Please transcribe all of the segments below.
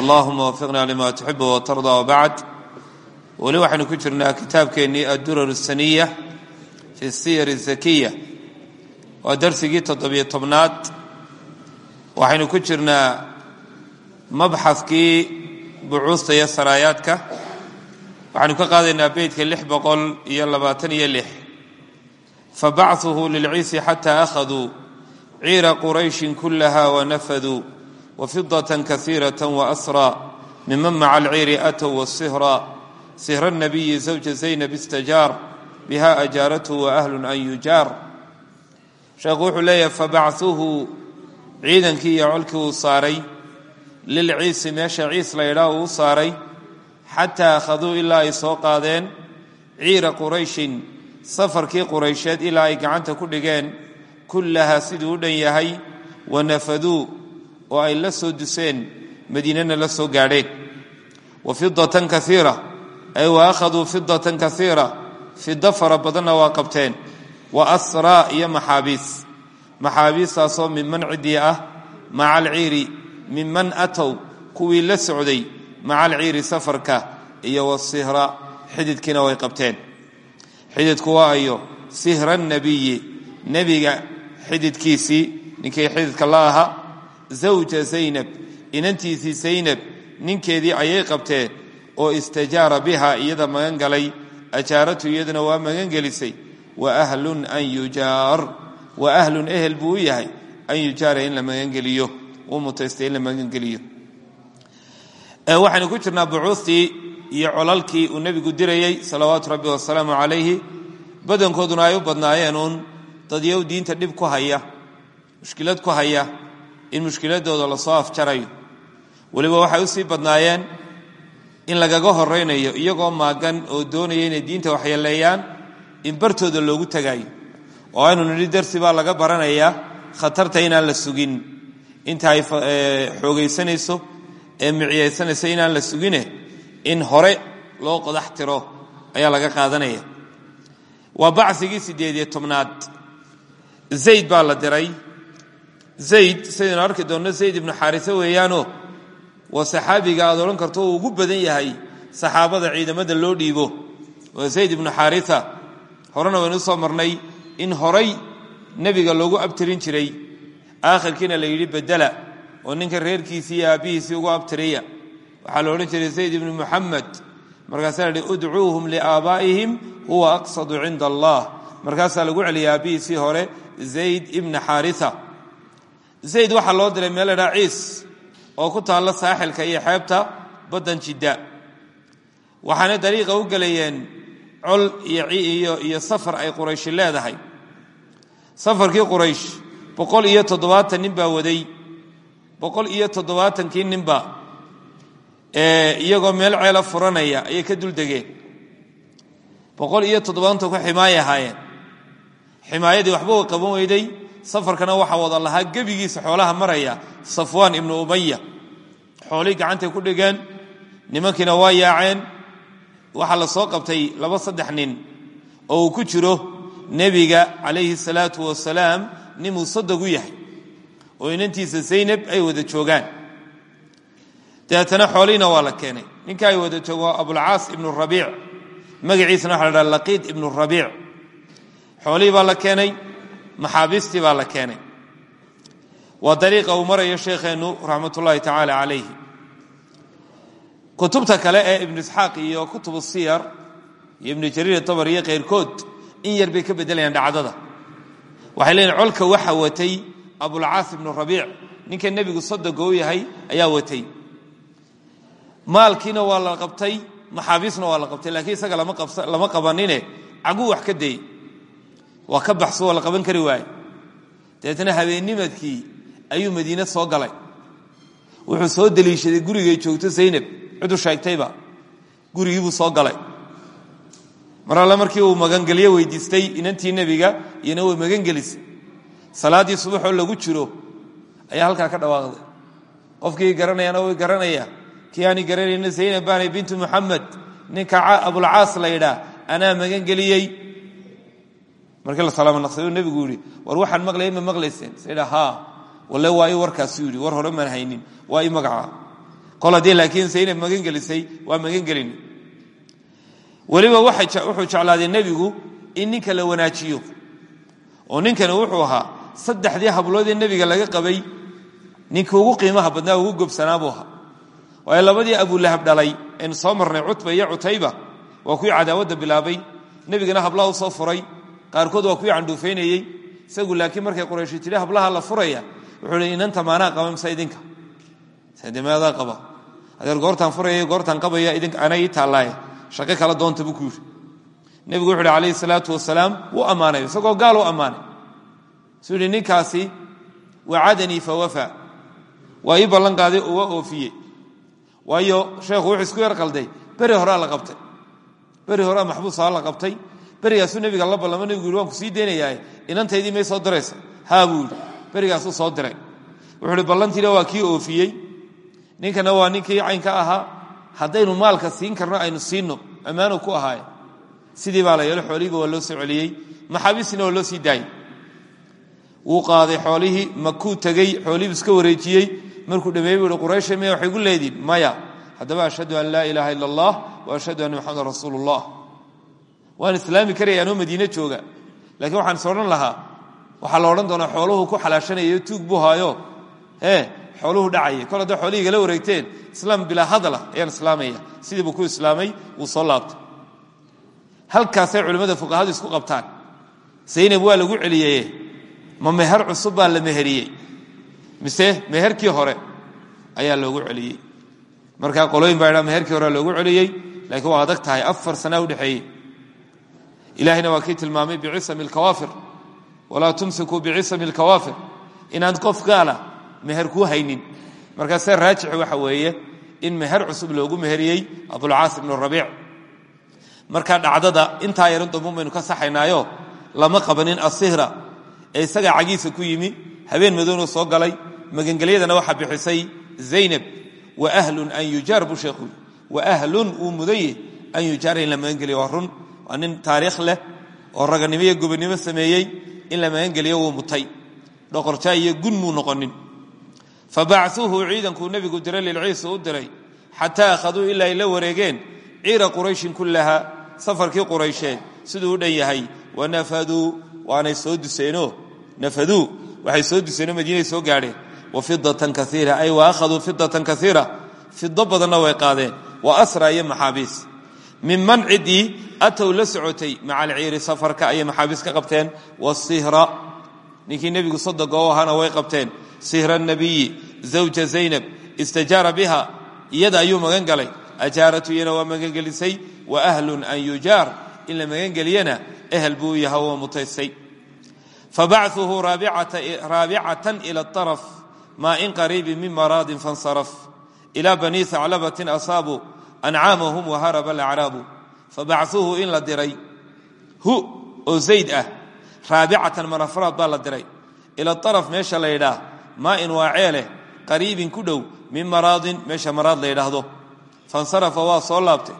allahuma wafiqna lima tuxib watarda wabacd weli waxaynu ku jirnaa kitaabkeennii addurar asaniya fi siyar zakiya waa darsigii toddobiyo tobnaad waxaynu ku jirnaa mabxadkii bucuusta iyo saraayaadka waxaynu ka qaadaynaa beytka lix boqol iyo labaatan iyo lix fabachuhu lilciisi xataa akhaduu ciira qurayshin kulaha wanafaduu وفضة كثيرة وأسرى ممن مع العير أتوا والصهرى صهر النبي زوج زينب استجار بها أجارته وأهل أن يجار sheekhu wuxuu leeyahay fabachuhu ciidankii iyo colkii uu saaray lilciisi meesha ciis la ydhaa uu saaray xataa akhaduu ilaa ay soo qaadeen ciira qurayshin safarkii quraysheed ilaa ay gacanta ku dhigeen kullahaa siduu u dhan yahay wanafaduu oo ay la soo duseen madiinana la soo gaadheen. Wa fidatan kaiira ay wa akhaduu fidatan kaiira fido fara badanna waa qabteen wa asraa iyo maxaabiis maxaabiistaasoo minman ciddii ah maca alciiri minman atow kuwii la socday maca alciiri safarka iyo wasihra xididkiina way qabteen. Xididku waa ayo sihra nabiyi nebiga xididkiisii ninkii xididka la ahaa zawja zaynab inantiisii zaynab ninkeedii ayay qabteen oo istajaara biha iyada magan galay ajaaratu iyaduna waa magan gelisay wa ahlun an yujaar wa ahlun ehel buu yahay an yujaara in la magangeliyo uu mutaystay in la magangeliyo. Waxaynu ku jirnaa bucuustii iyo colalkii uu nebigu dirayey salawaatu rabbi wasalaamu calayhi. Badankooduna ay u badnaayeen uun dadyow diinta dhib ku haya mushkilad ku haya in mushkiladooda la soo afjarayo. Weliba waxay u sii badnaayeen in lagaga horaynayo iyagoo maagan oo doonaya inay diinta waxyeeleeyaan in bartooda loogu tagayo oo aynu nidhi darsi baa laga baranayaa khatarta inaan la sugin. Inta ay xoogaysanayso ee miciyaysanayso inaan la sugine in hore loo qodax tiro ayaa laga qaadanaya. Waa bacigii sideed iyo tobnaad. Zayd baa la diray. Zayd sidaynu arki doonno zayd ibnu xaarise weeyaano waa saxaabiga aad odhan karto uu ugu badan yahay saxaabada ciidamada loo dhiibo. Waa zayd ibnu xaaria horena waynu u soo marnay in horay nebiga loogu abtirin jiray. Aakhirkiina la yidhi bedela oo ninka reerkiisii iyo aabbihiisii ugu abtiriya waxaa la odhan jiray zayd ibnu muxamed markaasaa la yihi udcuuhum liaabaa'ihim huwa aqsadu cinda allah markaasaa lagu celiyay aabbihiisii hore zayd ibna xaaria zayd waxaa loo diray meel ladhaa ciis oo ku taalla saaxilka iyo xeebta baddan jidda. Waxaana dariiqa u gelayeen col iyo safar ay qurayshi leedahay. Safarkii quraysh boqol iyo toddobaatan nin baa waday. Boqol iyo toddobaatankii ninba iyagoo meel ceela furanaya ayay ka duldegeen boqol iyo toddobaatanku ximaay ahaayeen. Ximaayadii waxba way qaban weyday. Safarkana waxaa wada lahaa gebigiisa xoolaha maraya safwaan ibnu umaya xoolihii gacantay ku dhigeen nimankiina waa yaaceen waxaa la soo qabtay laba saddex nin oo uu ku jiro nebiga calayhi salaatu wasalaam ninuu sadog u yahay oo inantiisa zaynab ay wada joogaan. Dabeetana xoolihiina waa la keenay. Ninka ay wada joogo abulcaas ibnu rabiic. Magaciisana waxa la dhaha laqiid ibnu rabiic. Xoolihii baa la keenay maxaabiistii baa la keenay. Waa dariiqa uu marayo sheekheennu raxmat ullaahi tacaala calayhi kutubta kale ee ibnu isxaaq iyo kutubu siyar iyo ibnu jariir tabar iyo keyrkood in yar bay ka beddelayaan dhacdada. Waxay leeyihiin colka waxa watay abulcaas ibnu rabiic ninka nebigu sadoga u yahay ayaa watay. Maalkiina waa la qabtay maxaabiisna waa la qabtay laakiin isaga lama qabanine caguu wax ka dayey. Waa ka baxso waa la qaban kari waaye dabeetna habeennimadkii ayuu madiine soo galay. Wuxuu soo deliishaday gurigay joogto zaynab cidu sheegtayba gurigiibuu soo galay. Mar markii uu magangelyo weydiistay inantii nebiga iyona way magangelisay. Salaaddii subaxoo lagu jiro ayaa halkaa ka dhawaaqday. Qofkii garanayana way garanaya kii aani garanayna zaynab baanay bintu muxamed ninka abulcaas la yidhaa anaa magangeliyey. Markii la salaamo naqsayu nebigu yidhi war waxaan maqlayay ma maqlayseen? Sayidha haa. Walle waa i warkaasu war hore maan haynin waa i kol haddii laakiin zaynab magangelisay waa magangelin weliba wuxuu jeclaaday nebigu in ninka la wanaajiyo. Oo ninkani wuxuu ahaa saddexdii habloodee nebiga laga qabay. Ninkii ugu qiimaha badnaa ugu gobsanaa buu ahaa. Waayo labadii abulahab dhalay aynu soo marnay cutba iyo cutayba waa kuwii cadaawadda bilaabay. Nebigana hablaha u soo furay. Qaarkood waa kuwii candhuufaynayey isagu laakiin markay qurayshi tidhi hablaha la furaya wuxuu hi inanta maanaa qaba mise idinka sdemeadaa qaba adeer goortaan furaya goortaan qabaya idinka ana ii taallaaye shaqo kala doonta buu ku yidhi. Nebigu wuxu uhi calayhi salaatu wasalaam wuu ammaanay isagoo gaal u ammaanay. Ninkaasi wacadanii fa wafa. Waa ii ballan qaaday oo waa oofiyey. Sheekhu wuxuu isku yar qalday. Beri horaa la qabtay. Beri horaa maxbuusaa la qabtay. Berigaasuu nebiga la ballamo nebigu yidhi ku sii deynayaa inantaydii may soo diraysa. Haa buu yidhi. Berigaasuu soo diray. Wuxuu uhi ballantiina waa kii oofiyey ninkana waa ninkii caynka ahaa haddaynu maalka siin karno aynu siinno ammaanu ku ahaaye sidii baa la yeelo xoolihiiba waa loo soo celiyey maxaabiistina waa loo sii daayey. Wuu qaaday xoolihii makuu tegey xoolihiibu iska wareejiyey. Markuu dhameeyey buu hi quraysha miya waxay gu leediin? Maya. Haddaba ashhadu an laa ilaaha ila allah wa ashhadu anna maxamadan rasuulu ullah waan islaami karaya anoo madiine jooga. Laakiin waxaan is lahaa waxaa la odhan doonaa xooluhu ku xalaashanayo tuug buu haayo. Ee xooluhu dhacaya kol hadday xoolihii igala wareegteen islaam bilaa hadala ayaan islaamaya. Sidii buu ku islaamay wuu soo laabtay. Halkaasay culimmada fuqahadu isku qabtaan. Zaynab waa lagu celiyeye ma meher cusub baa la meheriyey. Mise meherkii hore ayaa loogu celiyey. Markaa qolooyin baa idhaa meherkii hore loogu celiyey laakiin waa adag tahay. Afar sanaa udhexeeyey ilahayna waa kii tilmaamay bicisami alkawaafir. Walaa tumsikuu bicisami alkawaafir. Inaan qof gaala meher kuu haynin. Markaasee raajix waxa weeye in meher cusub loogu meheriyey abulcaas ibnu rabiic. Markaa dhacdada intaa yaran dambuun baynu ka saxaynaayo lama qabanin asihra ee isagaa cagiisa ku yimi habeen madownuu soo galay magangelyadana waxaa bixisay zaynab wa ahlun an yujaar buu wa ahlun uu mudaye an yujaara in la magangeliyo. Waa taariikh leh oo raganimo iyo gobonnimo in la magangeliyo wuu mutay. Dhoqorjaa iyo noqonin fabacuuhu ciidankuu nebigu diray lilciisa u diray xataa akhaduu ilaa ay la wareegeen ciira qurayshin kullaha safarkii quraysheed siduu u dhan yahay. Wanafaduu waanay soo duseenoo? Nafaduu waxay soo duseenoo madiinay soo gaadheen. Wa fidatan kaiira ay wa akhaduu fidatan kaiira fido badanna way qaadeen. Wa asra iyo maxaabiis. Minman ciddii atow la socotay maca alciiri safarka ayay maxaabiis ka qabteen. Wasihra ninkii nebigu way qabteen sihra nabiyi zawja zaynab istajaara biha iyada ayuu magan galay. Ajaaratu iyana waa magangelisay wa ahlun an yujaar in la magangeliyana ehel buu yaha waa mutaysay. Fabacuhu raabicatan ila araf maa in qariibin min maraadin fansaraf. Ila bani haclabatin asaabuu ancaamahum waharaba alacraabu fabacuuhu in la diray. Hu oo ah raabicatan marafraad baa diray. Ila araf meesha la yidhaah maa in waa ceeleh qariibin ku dhow min maraadin meesha maraad la yidhaahdo. Fansarafa waa soo laabtay.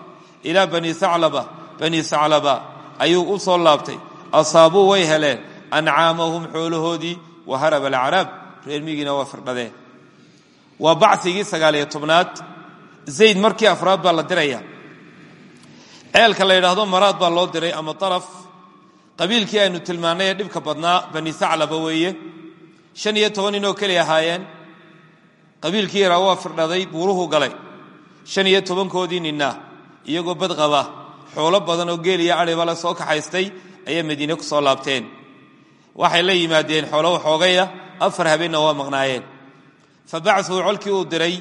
Ilaa bani aclaba bani saclaba ayuu u soo laabtay. Asaabuu way heleen ancaamahum xoolahoodii wa haraba alacraab reer migiina waa firdhadeen waa bacigii sagaaliyo tobnaad zayd markii afraad baa la diraya. Ceelka la yidhaahdo maraad baa loo diray ama araf qabiilkii aynu tilmaannay ee dhibka badnaa bani saclaba weeye shan iyo toban ninoo keli ahaayeen. Qabiilkii yaraa waa firdhaday buuruhu galay. Shan iyo tobankoodii ninna iyagoo bad qaba xoolo badan oo geel iyo adhibale soo kaxaystay ayay madiine ku soo laabteen. Waxay la yimaadeen xoolo waxoogaya afar habeenna waa maqnaayeen. Fa colkii uu diray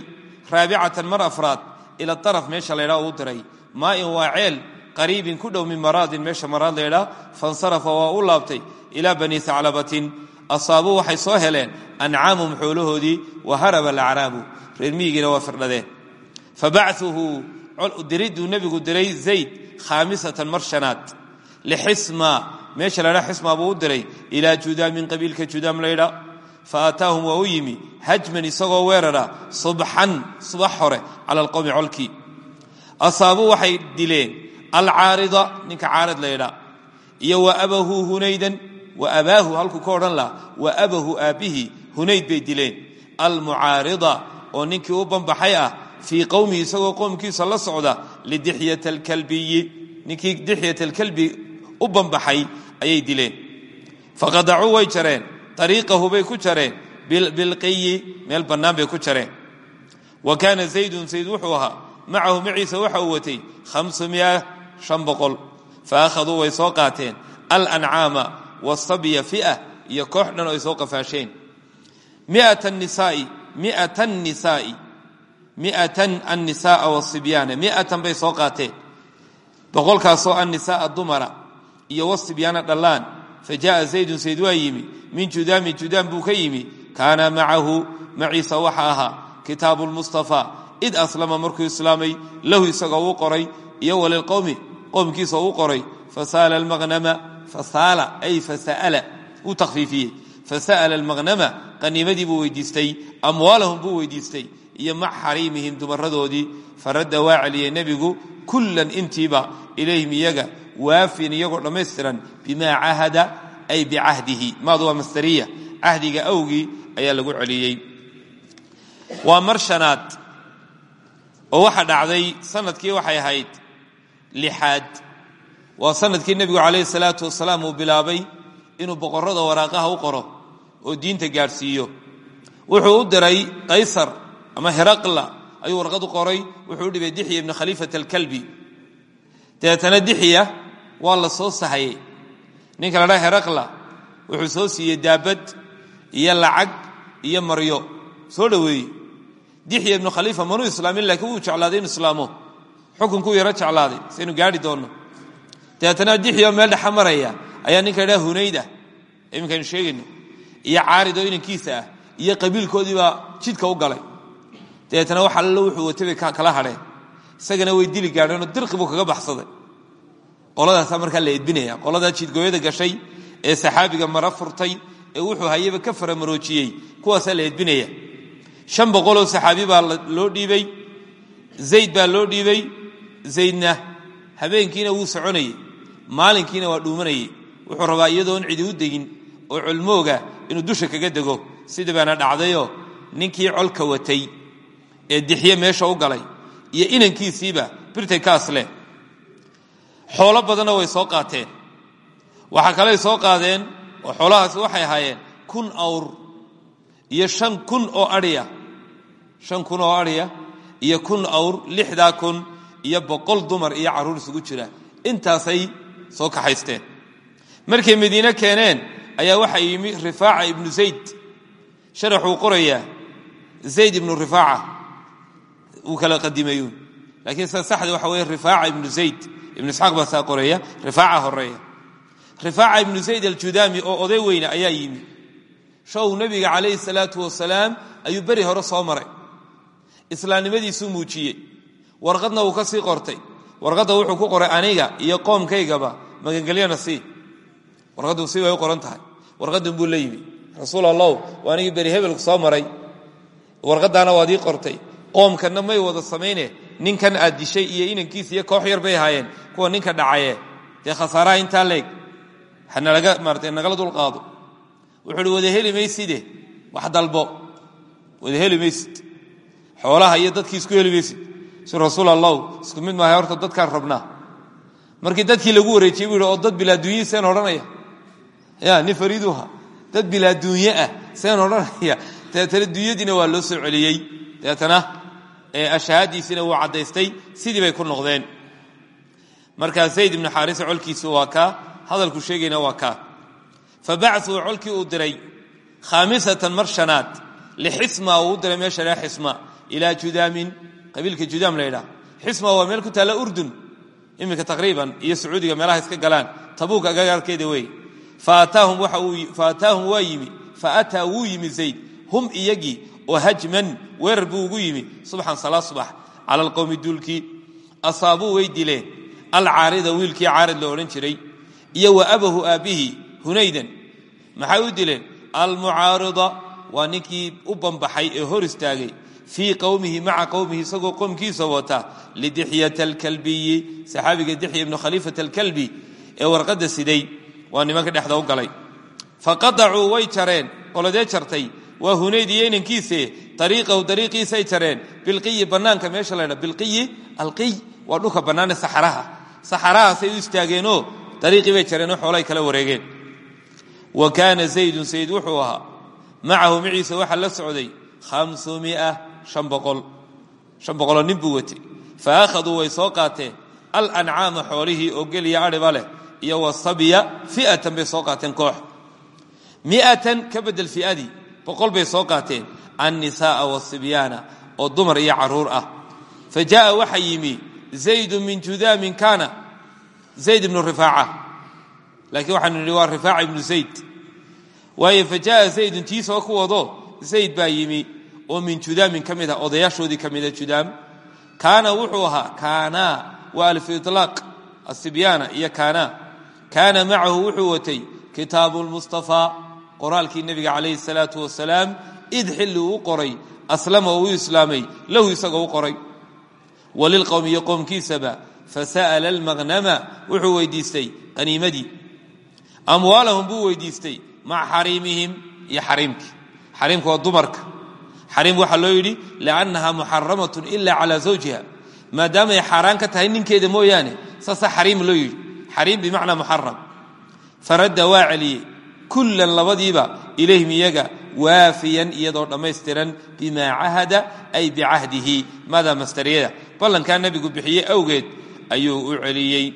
raabicatan mar afraad ila araf meesha laydhaa uu diray. Maa in waa ceel qariibin ku dhow min maraadin meesha maraad laydhaa fansarafa waa u laabtay ilaa bani haclabatin asaabuu waxay soo heleen ancaamum xoolahoodii wa haraba alacraabu reer miyigiina waa firdhadeen. Fa bacuhu diriduu nebigu diray zayd khaamisatan mar shanaad. Lixisma meesha laydhaa xisma buu u diray ilaa judaamin qabiilka judaam laydhaa fa waa u yimi hajman isagoo weerara subxan subax hore cala alqowmi colkii. Asaabuu waxay dileen alcaarida ninka caarid laydhaa iyo wa abahu hunaydan wa abaahu halkuu ka odhan laha wa abahu aabbihi hunayd bay dileen. Almucaarida oo ninkii u banbaxay ah fii qowmihi isagoo qowmkiisa la socda lidixyat alkalbiyi ninkii dixyat alkalbi u banbaxay ayay dileen. Faqadacuu way jareen ariiqahu bay ku jareen bilqiyi meel bannaan bay ku jareen. Wa kaana zaydun zayd wuxuu ahaa macahu maciisa waxa uu watay boqol. Fa akhaduu way soo qaateen. Alancaama wasabya fia iyo koox dhan oo ay soo qafaasheen miatan annisaaa wasibyaana miatan bay soo qaateen. Boqolkaasoo annisaaa dumara iyo wasibyaana dhallaan fa jaءa zaydun zayd waa yimi min judaamin judaan buu ka yimi. Kaana macahu maciisa waxa ahaa kitaabu lmustafa id aslama markuu islaamay lahu isagoo u qoray iyo walilqowmi qowmkiisa u qoray fasaala almaqnama ay fasa'ala wuu takhfiifiyey fasa'ala almaqnama qaniimadii buu weydiistay amwaalahum buu weydiistay iyo mac xariimihim dumaradoodii faradda waa celiyey nebigu kullan intiiba ilayhim iyaga waafin iyagoo dhammaystiran bimaa cahada ay bicahdihi maadu waa masdariya cahdiga awgii ayaa lagu celiyey waa mar shanaad oo waxa dhacday sannadkii waxay ahayd lixaad waa sannadkii nebigu calayhi salaatu wasalaam uu bilaabay inuu boqorrada waraaqaha u qoro oo diinta gaadhsiiyo. Wuxuu u diray qaysar ama heraqla ayuu warqad u qoray wuxuu dhibay dixya ibni khaliifat alkalbi. Dabeetana dixya waa la soo sahayey ninka la dhaa heraqla wuxuu soo siiyey daabad iyo lacag iyo maryo. Soo dhoweeyey. Dixya ibnu khaliifa manuu islaamin laakiin wuu jeclaaday inu islaamo? Xukunkuu yaro jeclaaday saynu gaari doonno dabeetana dixya meel dhexa maraya ayaa ninka dhaa hunaydah iminkaynu sheegayno iyo caaridoo inankiisa ah iyo qabiilkoodiibaa jidka u galay. Dabeetana wax allo wuxuu watay kala hadheen isagana way dili gaadheenoo dirqi buu kaga baxsaday. Qoladaasaa markaa la edbinaya qoladaa jidgooyada gashay ee saxaabiga mara furtay ee wuxuu hayaba ka faramaroojiyey kuwaasaa la edbinaya shan boqoloo saxaabi baa loo dhiibay zayd baa loo dhiibay zaydna habeenkiina wuu soconayey maalinkiina waa dhuumanayey wuxuu rabaa iyadoon cidi u degin oo colmooga inuu dusha kaga dego. Sida baana dhacdayoo ninkii colka watay ee dixye meesha u galay iyo inankiisiiba birtay kaas leh. Xoolo badanna way soo qaateen. Waxaa kaley soo qaadeen oo xoolahaasi waxay ahaayeen kun awr iyo shan kun oo adhiya shan kun oo adhiya iyo kun awr lixdaa kun iyo boqol dumar iyo carruur isugu jira. Intaasay soo kaxaysteen markay madiine keeneen ayaa waxaa yimi rifaaca ibnu zayd. Sharaxuu qorayaa zayd ibnu rifaaca. Uu kala qadimayuun laakiin sida saxda waxa weeye rifaaca ibnu zayd. Ibnu isxaaq baa saa qoreeya rifaaca horreeya rifaaca ibnu zayd aljudaami oo oday weyne ayaa yimi. Show nebiga calayhi salaatu wasalaam ayuu beri hore soo maray. Islaamnimadiisuu muujiyey. Warqadna uu ka sii qortay warqadda wuxuu ku qoray aniga iyo qoomkaygaba magangelyana sii. Warqaddu si way u qoran tahay. Warqaddan buu la yimi. Rasuul allahu waa anigii beri soo maray. Warqaddaana waad ii qortay. Qoomkanna may wada samayne ninkan aad dishay iyo inankiis iyo koox yar bay ahaayeen. Kuwa ninka dhacaye dee khasaaraha intaa leeg. Nagala dulqaado wuxuu uhi wada heli mayside wax dalbo. Wada heli maysid. Xoolaha iyo dadkii isku heli maysid. si rasuul allahu isku mid maahay horta dadkaan rabnaa markii dadkii lagu wareejiyey buu oo dad bilaaduunye seen odhanaya. Ya nin fariiduha. Dad bilaaduunye ah seen odhanaya. Dabeetana duunyadiina waa loo soo celiyey. Dabeetana ashahaadiisina wuu caddaystay. Sidii bay ku noqdeen. Markaa zayd ibnu xaarisa colkiisu waa kaa hadalku sheegayna waa kaa fa bacuu colkii uu diray khaamisatan mar shanaad. Lixisma uu diray meesha ilaa judaamin qabiilka judaam la xisma waa meel ku taalla urdun iminka taqriiban iyo sacuudiga meelaha iska galaan. Tabuuk agagaarkeeda wey. Faataahum waa yimi faataa wuu yimi zayd. Hum iyagii oo hajman weerar buu ugu yimi. Subxan salaa subax cala alqowmi duulkii asaabuu way dileen. Alcaarida wiilkii caarid lo odhan jiray iyo wa abahu aabbihi hunaydan. Maxay u dileen? Almucaarida waa ninkii u banbaxay ee hor istaagay fii qowmihi maca qowmihi isagoo qowmkiisa wata lidixyata alkalbiyi saxaabiga dixya ibnu khaliifata alkalbi ee warqadda siday waa nimanka dhexda u galay. Faqaacuu way jareen qoladee jartay. Waa hunayd iyo inankiise ariiqahu dariiqiisay jareen. Bilqiyi bannaanka meesha laydha bilqiyi alqiy waa dhulka bannaane saxaraha. Saxarahaasay u istaageenoo dariiqii bay jareenoo xoolay kala wareegeen. Wa kaana zaydun shan boqoloo nin buu watay fa akhaduu way soo qaateen. Alancaama xoolihii oo geliya adhiba leh iyo wasabiya fi'atan bay soo qaateen koox. Miatan ka bedel fi'adii boqol bay soo qaateen. Annisaaa wasibyaana oo dumar iyo carruur ah. Fa jaaa waxaa yimi zaydu min judaamin kaana zayd ibnu rifaaca. Laakiin zaydun baa oo min judaamin ka mid ah odayaashoodii ka mida kaana wuxuu ahaa kaana waa alfu ilaaq asibyaana iyo kaana. Kaana macahu wuxuu watay kitaabu lmustafaa qoraalkii nebiga calayhi salaatu wasalaam id xilli uu qoray aslama oo u islaamay lahu isagoo u qoray. Walilqowmi iyo qowmkiisaba fasa'ala almaqnama wuxuu weydiistay qaniimadii. Amwaalahum buu weydiistay maca xariimihim iyo xariimkii. Xariimka waa dumarka xariim waxaa loo yidhi liannaha muxaramatun ila calaa zawjiha. Maadaamay xaaraan ka tahay ninkeeda mooyaane saasaa xariim loo yidhi. Xariim bimacnaa muxaram faradda waa celiyey. Kullan labadiiba ilayhim iyaga waafiyan iyadoo dhammaystiran bimaa cahada ay bicahdihi maadaa mastariyada. Ballankaa nebigu bixiyey awgeed ayuu u celiyey.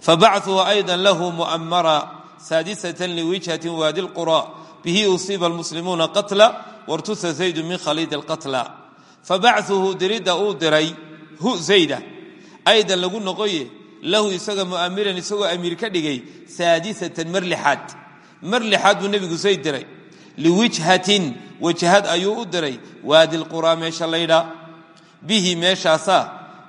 Fabacuu ayda lahu mu'amara saadisatan liwijhati waadi lqura bihi usiiba almuslimuuna qatla wartusa zaydu min khaliidi alqatla. Fabacuhu diridda uu diray hu zayda. Aydan lagu noqoye lahu isaga mu'amiran isagoo amiir ka dhigay saadisatan mar lixaad mar lixaad buu nebigu zayd diray. Liwijhatin wajhad ayuu u diray. Waadi lquraa meesha laydhaa bihi meeshaasaa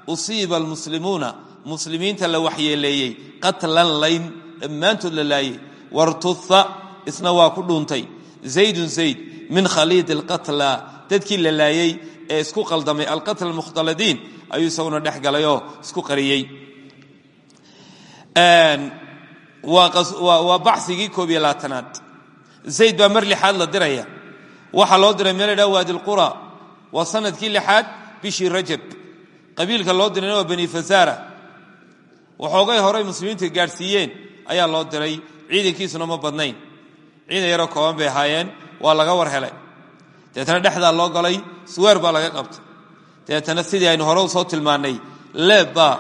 usiiba almuslimuuna muslimiinta la waxyeeleeyey qatlan layn dhammaantood la laayey. Wartuha isna waa ku dhuuntay. Zaydun zayd min khaliidi alqatla. Dadkii la laayey ee isku qaldamay alqatl almukhtaladiin ayuu isaguna dhex galay oo isku qariyey. Waa baxsigii koob iyo labaatanaad. Zayd baa mar lixaad la diraya. Waxaa loo diray meel ladhaha waadi lqura waa sannadkii lixaad bishii rajab. Qabiilka loo dirayna waa bani fasaara waxoogay horay muslimiinta gaadhsiiyeen ayaa loo diray. Ciidankiisuna ma badnayn ciidan yaroo kooban bay ahaayeen waa laga war helay. Deetana dhexdaa loo galay suweer baa laga qabtay. Deetana sidii aynu hore u soo tilmaannay leeb baa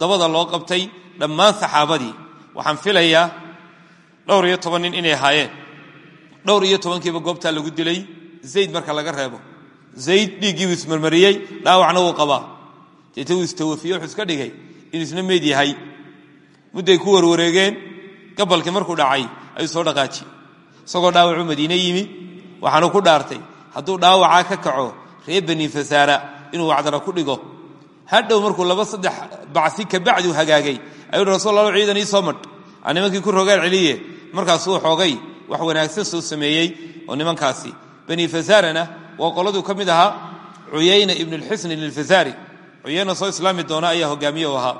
dabada loo qabtay dhammaan saxaabadii. Waxaan filayaa dhowr iyo toban nin inay ahaayeen. Dhowr iyo tobankiiba goobtaa lagu dilay zayd marka laga reebo. Zayd dhiiggiibuu ismarmariyey dhaawacna wuu qabaa. Deeta wuu istawafiye wuxuu iska dhigay inuu isna meyd yahay. Mudday ku warwareegeen gabalkii markuu dhacay ayuu soo dhaqaaji isagoo dhaawacuu madiine yimi waxaanu ku dhaartay hadduu dhaawacaa ka kaco reer bani fasaara inuu wacdara ku dhigo. Hadhow markuu laba saddex bacsi kabacdu hagaagay ayuu rasul ciidan ii soo madh aa nimankii ku rogaan celiye markaasuu xoogay wax wanaagsan soo sameeyey. Oo nimankaasi. Bani fasaarana waa qoladuu ka mid ahaa cuyayna ibnu lxisni lilfasaari cuyayna soo islaami doona ayaa hogaamiye u ahaa.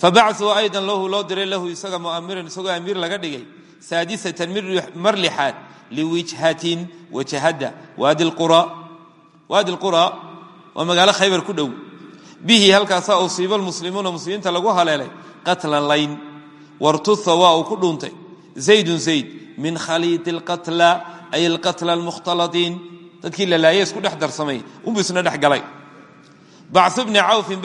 Fabacuu aydan lahu loo diray lahu isaga mu'amiran isagoo amiir laga dhigay saadisatan mar lixaad liwijhatin wajahadda waadi lqura waa magaalo khaybar ku dhow bihi halkaasaa usiiba almuslimuuna muslimiinta lagu haleelay qatlan layn wartuha waa uu ku dhuuntay zaydun zayd min khaliidi alqatla ay alqatla almukhtaladiin dadkii la laayay isku dhex darsamay unbuu isna dhex galay bacu bni cawfin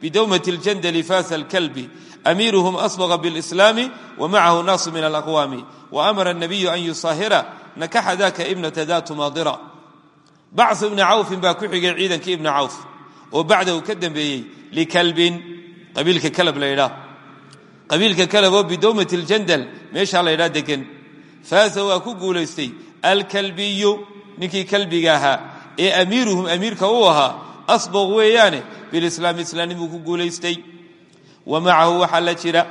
bidowmati اljandali faasa alkalbi amiiruhum asbaqa biاlislaami wamacahu naasu min alaqwaami waamara الnabiyu an yusaahira nakaxa daka ibnata datu maadira bacu ibni cawfin baa ku xigay ciidankii ibni cawf oo bacdahu ka dambeeyey likalbin qabiilka kalab la ydhaa qabiilka kalab oo bidowmati اljandal meeshaa la ydhaa degan faasa waa ku guulaystay alkalbiyu ninkii kalbiga ahaa ee amiiruhum amiirka u ahaa asbaq weeyaane bilislaami islaamnimuu ku guulaystay. Wa macahu waxaa la jira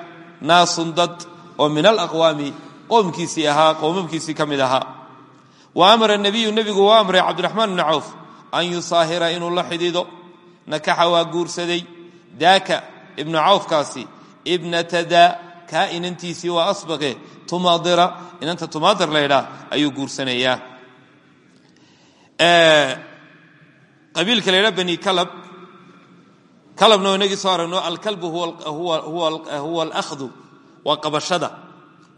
naasun dad oo min alaqwaami qowmkiisii ahaa qowmamkiisii ka mid ahaa. Wa amara nabiyu nebigu waa amray cabdiraxmaan bni cawf an yusaahira inuu la xidhiido nakaxa waa guursaday. Daaka ibnu cawfkaasi ibnata daa kaa inantiisii waa asbaqe tumaadira inanta tumaadir laydhaa ayuu guursanayaa qabiilka laydhaa bani kalab kalabna inagii soo aragno alkalbu huwa alahdu waa qabashada.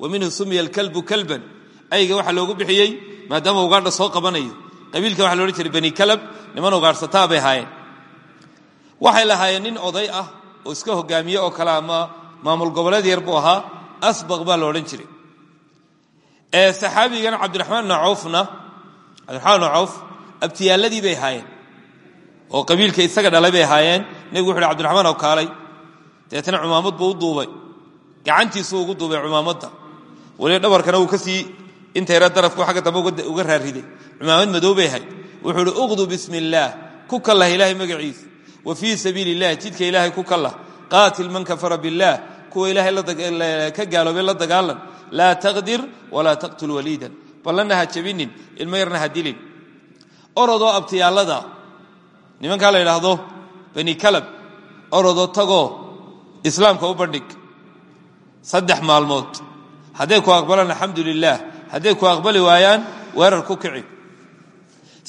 Wa minhu sumiya alkalbu kalban. Ayga waxaa loogu bixiyey maadaama ugaadha soo qabanayo. Qabiilka waxa loodhan jiray bani kalab niman ugaadhsataa bay ahaayeen. Waxay lahaayeen nin oday ah oo iska hogaamiye oo kale ama maamul goboleed yar buu ahaa asbaq baa la odhan jiray. Saxaabigan cabdiraxmaan bn cawfna cawf abtiyaaladii bay ahaayeen oo qabiilka isaga dhalay bay ahaayeen. Nebigu wuxu uhi cbdiraxmaan ow kaalay. Deetana cumaamad buu u duubay. Gacantiisuu ugu duubay cumaamadda weliba dhabarkana uu ka sii intayra darafku xagga dambe uga raariday. Cumaamad madow bay ahayd. Wuxuu uhi uqdu bismi ku kallah ilaahay magaciisa. Wa fii sabiili illahi ilaahay ku kallah qaatil man kafara billaah kuwa ilaahay ka gaaloobay la dagaalan. Laa taqdir walaa taqtul waliidan. Ballanna ha jabinin ilmo yarna ha dilin nimankaa la yidhaahdo bani kalab orodoo tagoo islaamka u bandhig saddex maalmood. Hadday ku aqbalaan alxamdu lilaah hadday ku aqbali waayaan weerar ku kici.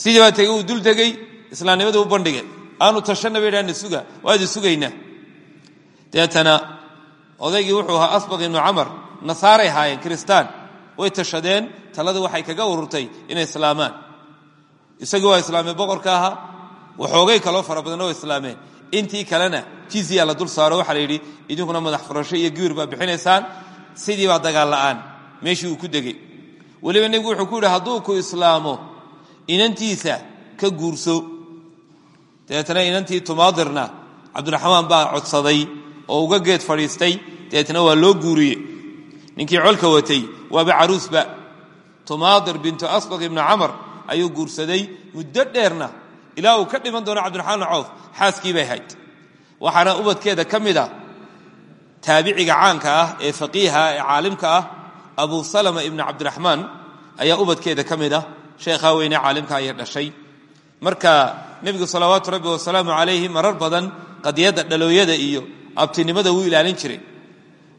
Sidii baa tegey uu dul tegey islaamnimada u bandhigay aanu tashanna bay dhaana suga waadi sugaynaa deetana odaygii wuxuu ahaa asbaq ibnu camar nasaaray ahaayeen kiristaan. Way tashadeen talada waxay kaga ururtay inay islaamaan. Isagii waa islaameen boqorka ahaa waxoogay kaloo fara badan oo islaameen intii kalena jizya la dul saaro waxaa la yidhi idinkuna madax furasho iyo giwir baa bixinaysaan sidii baa dagaal la'aan. Meeshii uu ku degey weliba nebigu wuxuu ku yidhi hadduu ku islaamo inantiisa ka guurso. Dabeetana inantii tumaadirna cabdiraxmaan baa codsaday oo uga geed fadhiistay. Dabeetna waa loo guuriyey. Ninkii colka watay waaba caruusba. Tumaadir bintu asbaq ibnu camar ayuu guursaday muddo dheerna ilaa uu ka dhiman doono cabdiraxmaan cawf xaaskii bay hayd waxaana ubadkeeda ka mid a taabiciga caanka ah ee faqiiha ee caalimka ah abu salama ibnu cabdiraxmaan ayaa ubadkeeda ka mid ah. Sheekhaa weyne caalimka ayay dhashay. Marka nebigu salawaatu rabbi wasalaamu calayhi marar badan qadiyadda dhalooyada iyo abtinimada wuu ilaalin jiray.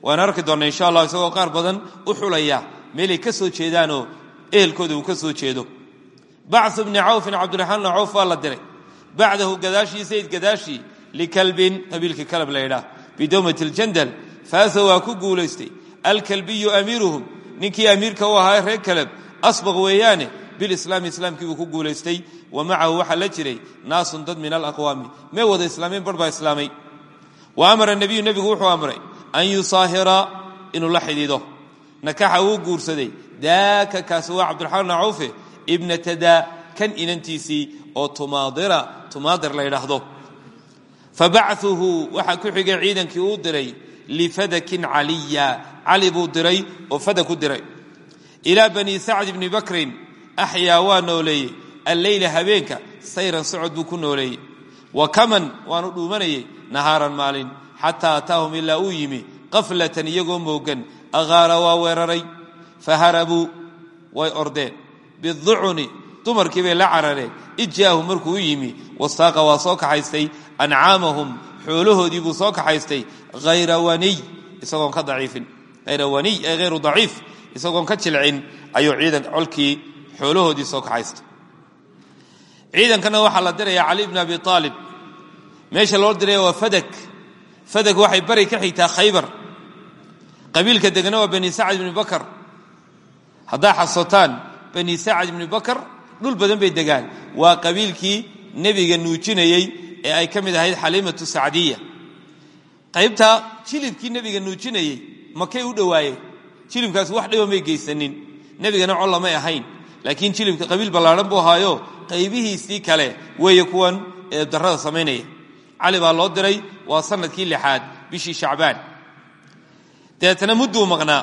Waan arki doonna insha allah isagoo qaar badan u xulaya meelay ka soo jeedaanoo ehelkooda uu ka soo jeedo bacu bni cawfin cabdiraxmaan bn cawf waa la diray. Bacdahu gadaashii sayd gadaashii likalbin qabiilka kalab la ydhaah bidowmat ljandal faasa waa ku guulaystay. Alkalbiyu amiiruhum ninkii amiirka u ahaa reer kalab asbaq weeyaane bilislaami islaamkii buu ku guulaystay. Wa macahu waxaa la jiray naasun dad min alaqwaami. May wada islaameen bar baa islaamay. Wa amara nebiyu nebigu wuxuu amray an yusaahira inuu waa cabdiraxmaan ibnata daa kan inantiisii oo tumaadira tumaadir la ydhaahdo fabacuhu waxaa ku xigay ciidankii uu diray lifadakin caliya. Cali buu diray oo fadak u diray. Ilaa bani sacd bni bakrin axyaa waa nooleeyey alleyla habeenka sayran socod buu ku nooleeyey. Wa kaman waanu dhuumanayey nahaaran maalin xataa ataahum ilaa uu yimi qaflatan iyagoo moogan aqaara waa weeraray. Faharabuu way ordeen biducuni dumarkii bay la carareen ijaahu markuu u yimi wasaaqa waa soo kaxaystay ancaamahum xoolahoodii buu soo kaxaystay hayra waniy isagoon ka daciifin. Hayra waniy ay hayru daciif isagoon ka jilcin ayuu ciidan colkii xoolahoodii soo kaxaystay. Ciidankana waxaa la diraya cali bn abi aalib meesha loo diraya waa fadak. Waxay bari ka xigtaa khaybar. Qabiilka degana waa bani sacd bni bakar. Haddaa xasotaan bani sacd bni bakar dhul badan bay degaan. Waa qabiilkii nebiga nuujinayey ee ay ka mid ahayd xaliimatu sacdiya. Qaybta jilibkii nebiga nuujinayey makay u dhowaayeen jilibkaas wax dhiba may geysanin. Nebigana col lamay ahayn. Laakiin jilibka qabiil ballaadhan buu ahaayo qaybihiisii kale weeye kuwan darada samaynaya. Cali baa loo diray waa sannadkii lixaad bishii shacbaan. Dabeetana mudduu maqnaa.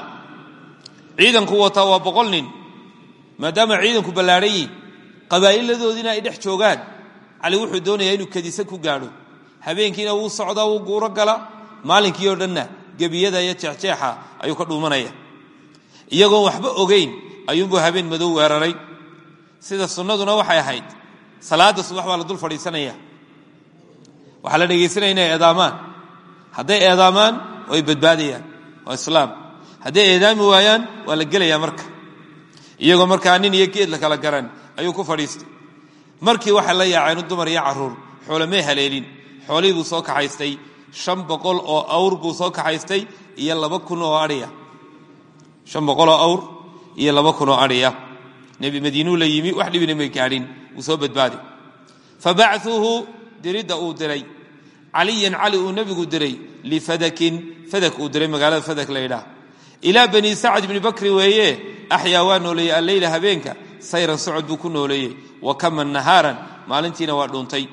Ciidanku wataa waa boqol nin maadaama ciidanku ballaadhan yihiin qabaa'iladoodiina ay dhex joogaan. Cali wuxuu doonayaa inuu kadise ku gaadho. Habeenkiina wuu socdaa wuu guuro gala. Maalinkii oo dhanna gebiyada iyo jeexjeexa ayuu ka dhuumanaya. Iyagoon waxba ogayn ayuunbuu habeen madow weeraray. Sida sunnaduna waxay ahayd salaadda subax baa la dul fadhiisanaya. Waxaa la dhegaysanaya inay eedaamaan. Hadday eedaamaan way badbaadayaan. Waa islaam. Hadday eedaami waayaan waa la gelayaa marka iyagoo markaa nin iyo geed la kala garan ayuu ku fadhiistay. Markii waxay la yaaceen dumar iyo carruur xoole may haleelin. Xoolihii buu soo kaxaystay shan boqol oo awr buu soo kaxaystay iyo laba kun oo aiya shan boqoloo awr iyo laba kun oo adhiya nebi madiinuu la yimi wax dhibina may gaadhin wuu soo badbaaday fa diridda uu diray. Caliyan cali uu nebigu diray lifadakin fadak uu diray magaalada fadak la yidhaah. Ilaa bani sacd bni bakri weeye axyaa waa nooleeyey alleyla habeenka sayran socod buu ku nooleeyey wa kaman nahaaran maalintiina waa dhuuntay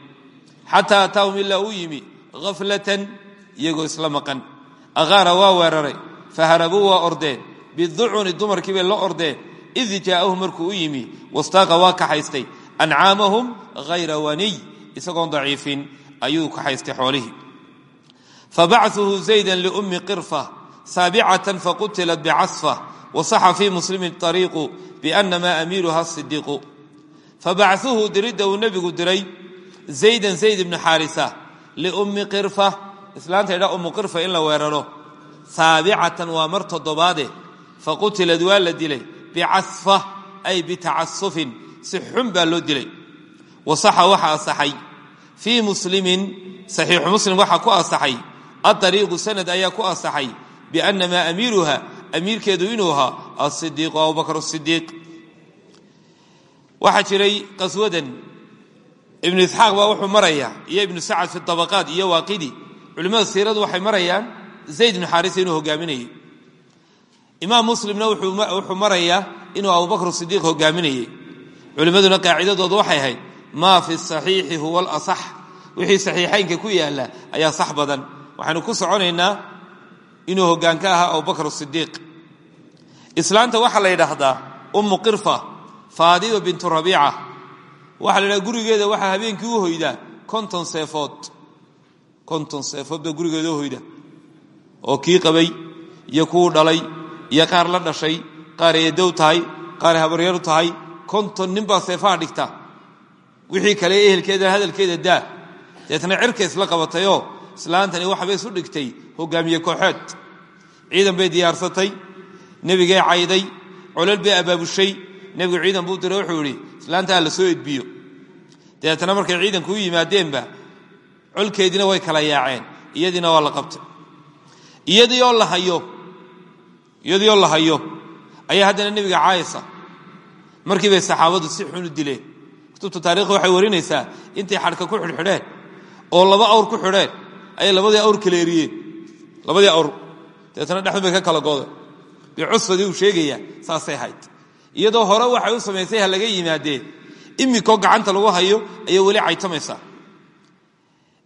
xataa ataahum ilaa uu yimi haflatan iyagoo isla maqan. Akhaara waa weeraray faharabuu waa ordeen biducuni dumarkii bay la ordeen id jaa'ahum markuu u yimi wastaaqa waa kaxaystay ancaamahum hayra waniy isagoon daciifin ayuu kaxaystay xoolihii. Fabacuhu zaydan liummi qirfa saabicatan faqutilat bicasfa wasaxa fii muslimin ariiqu biannamaa amiiruha sidiiqu fabacuhu diridda uu nebigu diray zaydan zayd ibni xaarisa liummi qirfa islaanta idha ummu qirfa in la weeraro saabicatan waa mar toddobaade faqutilad waa la dilay bicasfa ay bitacasufin si xun baa loo dilay wasaxa waxa asaxay fii muslimin saxiixu muslim waxaa ku asaxay aariiqu sanad amiirkeedu inuu ahaa asidiiqu abubakr sidiiq waxaa jiray qaswadan. Ibnu isxaaq baa wuxuu maraya iyo ibnu sacad fi abaqaat iyo waaqidi. Culimmada siiradu waxay marayaan zayd ibnu xaarisa inuu hogaaminayey imaam muslimna wuxuu marayaa inuu abubakr sidiiq hogaaminayey culimmaduna qaacidadoodu waxay ahayd maa fi saxiixi huwa alasax. Wixii saxiixaynka ku yaalla ayaa sax badan. Waxaynu ku soconaynaa inuu hoggaan ka ahaa abubakr sidiiq islaanta waxaa la yidhaahdaa ummu qirfa faadima bintu rabiica. Waxaa la yidhahda gurigeeda waxaa habeenkii u hoydaa konton seefood. Konton seefood baa gurigeeda u hoyda. Oo kii qabay iyo kuwu dhalay iyo qaar la dhashay qaar eedow tahay qaar habaryaru tahay konton ninbaa seefaha dhigta. Wixii kale ehelkeeda hadalkeeda daa. Deetna cirka isla qabatayoo islaantani waxbay isu dhigtay hogaamiye kooxeed. Ciidan bay diyaarsatay nebigay cayday colol bay abaabushay nebigu ciidan buu diray wuxuu idhi islaantaa la soo edbiyo. Dabeetna markay ciidanku u yimaadeenba colkeediina way kala yaaceen iyadiina waa la qabtay. Iyadiioo la hayo ayaa haddana nebiga caayisa. Markii bay saxaabadu si xun u dileen. Kutubta taarikhda waxay warinaysaa intay xadhka ku xidhxidheen oo laba awr ku xidheen ayay labadii awr kala eriyeen labadii awr dabeetna dhexdun bay ka kala goodeen bicusfadii uu sheegayaa saasay hayd iyadoo hore waxay u samaysay ha laga yimaadee imikoo gacanta lagu hayo ayay weli caytamaysaa.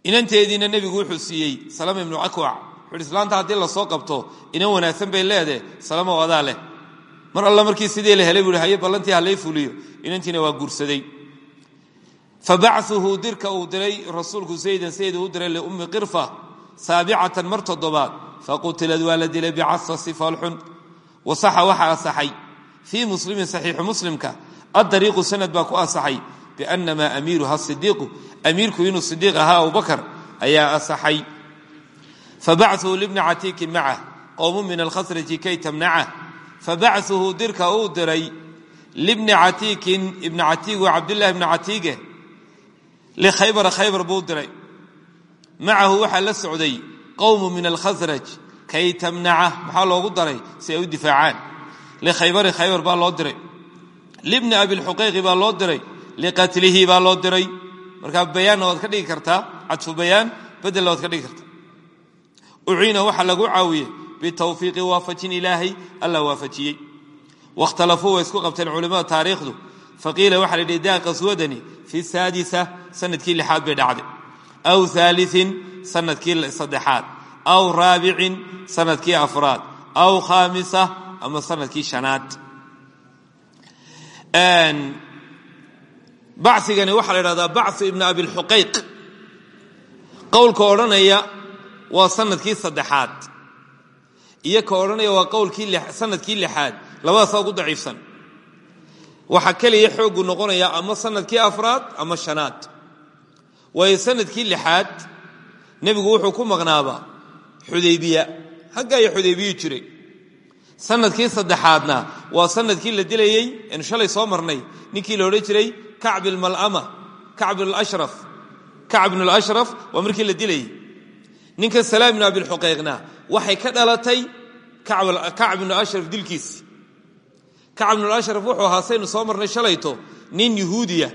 Inanteediina nebigu wuxuu siiyey salama ibnu akwac wuxuuhi islaanta haddii la soo qabto inan wanaagsan bay leedahe salamo adaa leh. Mar alla markii sidii la helay buuhi haye ballantii fuliyo inantiina waa guursaday. Fa dirka uu diray rasuulku saydan sayd uu diray liummi qirfa saabicatan mar toddobaad faqutilad waa la dilay bicasasi foolxun wasaxa waxa asaxay fii muslimin saxiixu muslimka adariiqu sanad baa ku asaxay biannamaa amiiruha sidiiqu amiirku inuu sidiiq ahaa abubakar ayaa asaxay. Fabacuhu libni catiikin macah qowmu min alkhasraji kay tamnacah. Fabacuhu dirka uu diray libni catiikin ibni catiig waa cabdillahi ibni catiige likhaybara khaybar buu diray macahu waxaa la socday qowmu min alkhasraj kay tamnaca maxaa loogu daray? Si ay u difaacaan. Likhaybari khaybar baa loo diray. Libni abilxuqayqi baa loo diray. Liqatlihi baa loo diray. Markaa bayaanna waad ka dhigi kartaa cadfu bayaan bedelna waad ka dhigi kartaa uciina waxaa lagu caawiyey bitawfiiqi waafajin ilaahay alla waafajiyey. Wakhtalafuu way isku qabteen culimmada taariikhdu. Faqiila waxaa la qaswadani fi saadisa sannadkii lixaad bay dhacday aw aaliin sannadkii saddexaad. Aw raabicin sannadkii afraad. Aw khaamisa ama sannadkii shanaad. Bacigani waxaa la idhahdaa bacu ibni abilxuqayq qowlka odhanaya waa sannadkii saddexaad. Iyo ka odhanaya waa qowlkii sannadkii lixaad. Labadaasaa ugu daciifsan. Waxaa keliya xooggu noqonayaa ama sannadkii afraad ama shanaad waayo sannadkii lixaad nebigu wuxuu ku maqnaabaa xudaybiya. Hagga iyo xudaybiyu jiray. Sanadkii saddexaadna waa sannadkii la dilayey anu shalay soo marnay. Ninkii la odhan jiray kacb ilmal'ama kacb ashraf kacb bnu lashraf waa markii la dilayey. Ninka salaam bnu abilxuqayqna waxay ka dhalatay kacb bnu ashraf dilkiisi kacb bnu ashraf wuxuu ahaa saynu soo marnay shalayto nin yuhuudiya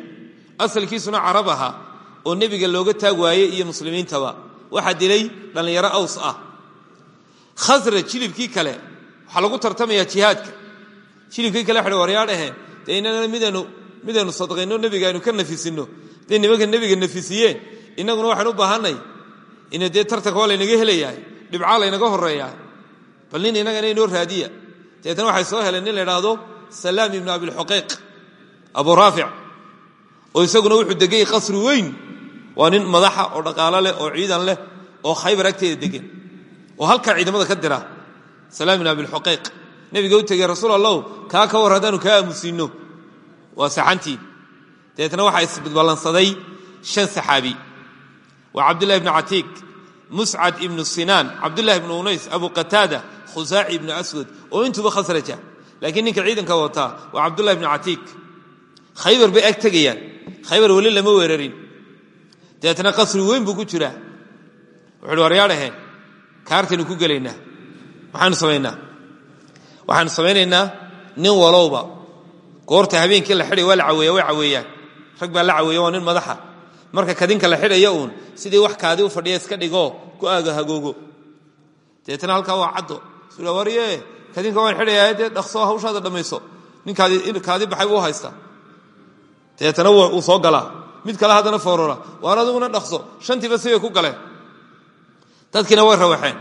asalkiisuna carab ahaa oo nebiga looga taag waayey iyo muslimiintaba. Waxaa dilay dhallinyaro aws ah. Khasraj jilibkii kale waxaa lagu tartamayaa jihaadka. Jilibkii kale waxa waryaa dhaheen dee inagana midaynu midaynu sadqayno nebiga aynu ka nafisinno. Dee nimanka nebiga nafisiyeen innaguna waxaynu u baahanay ina dee tartanka waa laynaga helayahay dhibcaa laynaga horeeyaa bal nin inagana inoo raadiya. Deetna waxay soo heleen nin la idhaahdo salaam ibnu abilxuqayq abu raafic oo isaguna wuxuu degay qasri weyn waa nin madaxa oo dhaqaalo leh oo ciidan leh oo khaybar agteeda degan oo halkaa ciidamada ka dira. Salaam ibn abilxuqayq nebiga u tegey rasuul allahu kaa ka war haddaanu kaa aamusiinno. Waa saxantiin dabeetna waxaa isballansaday shan saxaabi. Waa cabdullahi ibnu catiik muscad ibnu sinaan cabdullahi ibnu unays abu qataada khusaaci ibnu aswad oo intuba khasraja. Laakiin ninka ciidanka wataa waa cabdullahi ibnu catiik khaybar bay ag tegayaan. Khaybar weli lama weerarin dabeetna qasri weyn buu ku jiraa wuxuuhi waryaadhaheen kaartaynu ku gelaynaa. Maxaanu samaynaa waxaanu samaynaynaa nin walowba. Goorta habeenkii la xidhay waa la caweeya way caweeyaan. Rag baa la caweeya waa nin madaxa. Marka kadinka la xidhaya uun sidii wax kaadi u fadhiya iska dhigoo ku aaga hagoogo. Dabeetna halkaa waa caddo. Sula warye kadinka waan xidhayaa dee dhaqsoo hawshaada dhammayso nin kaadi baxay buu haystaa. Dabeetna wuu soo galaa mid kale haddana foorora. Waan adiguna dhaqso. Shantiiba sibay ku galeen. Dadkiina way rawaxeen.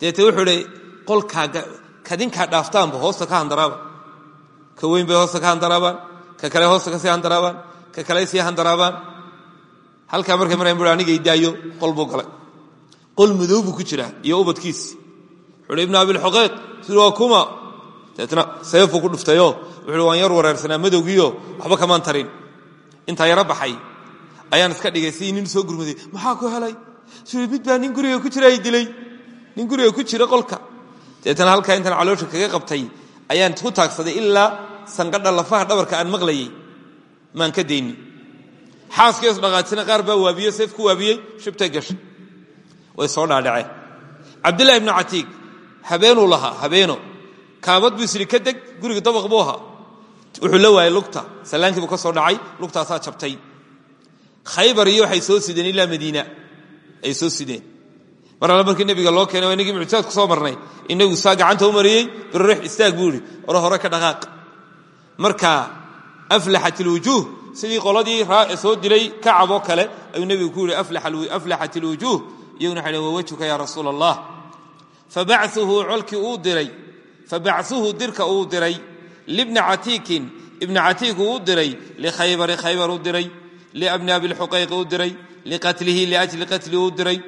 Deete wuxuu hi qolkaa kadinkaa dhaaftaanba hoosta ka handaraaba ka weyn bay hoosta ka handaraabaan. Ka kale hoosta ka sii handaraabaan. Ka kale sii handaraabaan. Halkaa markay marayan bu anigay daayo. Qol qol madow ku jiraa iyo ubadkiisi. Wuxuu hi ibnu abilxuqayq sida kuma. Deetna seefuu ku dhuftayoo. Wuxuu waan yar wareersanaa madowgiio waxba kamaan tarin intaa yaro baxay. Ayaan iska dhigay sidii nin soo gurmaday maxaa ku helay? Mid baa nin guriga ku jira ay dilay. Nin guriga ku jira qolka. Deetana halkaa intaan caloosha kaga qabtay ayaan ku taagsaday ilaa sanqadha lafaha dhabarka aan maqlayay. Maan ka dayni xaaskiios dhaqaajina qaar baa waabiye seef ku waabiyey shibtay gashay. Way soo dhaadhaceen cabdillahi ibnu catiig habeenuu lahaa habeeno. Kaabad buu ka deg guriga dabaq buu wuxuu la waayey lugta. Sallaankiibuu ka soo dhacay lugtaasaa jabtay. Khaybar iyo waxay soo sideen ilaa madiina. Ay soo sideen. Mar alle markii nebiga loo keenay waa inagii mucjisaad ku marnay. Inagu saa u mariyey birrix istaag buu ore hore ka dhaqaaq. Marka aflaxat ilwujuuh sidii qoladii soo dilay kacab kale ayuu nebigu ku yihi aflaxat ilwujuuh iyaguna waxay dhn wawajuka ya rasuula allah fabauhu colkii diray. Fabacuhu dirka uu diray libni catiikin ibni catiik uu diray likhaybari khaybar u diray liabni abilxuqayqi u diray liqatlihi liajli qatli uu diray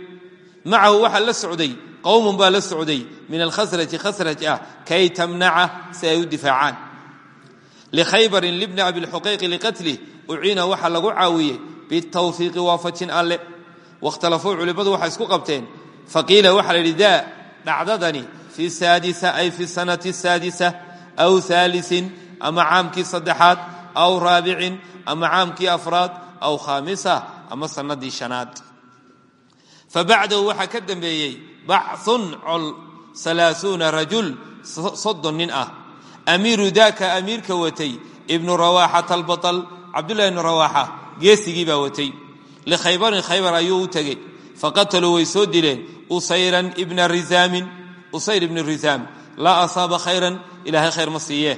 macahu waxaa la socday qowmun baa la socday min alkhasraji khasraj ah kay tamnaca si ay u difaacaan likhaybarin libni abilxuqayqi liqatlih uciina waxaa lagu caawiyey bitawfiiqi waafajin alle wakhtalafuu culimmadu waxay isku qabteen faqiila waxaa la yidhi daa dhacdadani fi saadisa ay fi sanati saadisa aw aaliin ama caamkii saddexaad aw raabicin ama caamkii afraad aw khaamisa ama sanadii shanaad. Fabacdahu waxaa ka dambeeyey bacun col alaauuna rajul soddon nin ah. Amiiru daaka amiirka watay ibnu rawaaxata albaal cabdullahi ibnu rawaaxa geesigii baa watay. Likhaybarin khaybar ayuu u tegey. Faqataluu way soo dileen usayran ibna risaamin usayr laa asaaba khayran ilaahay khayr ma siiye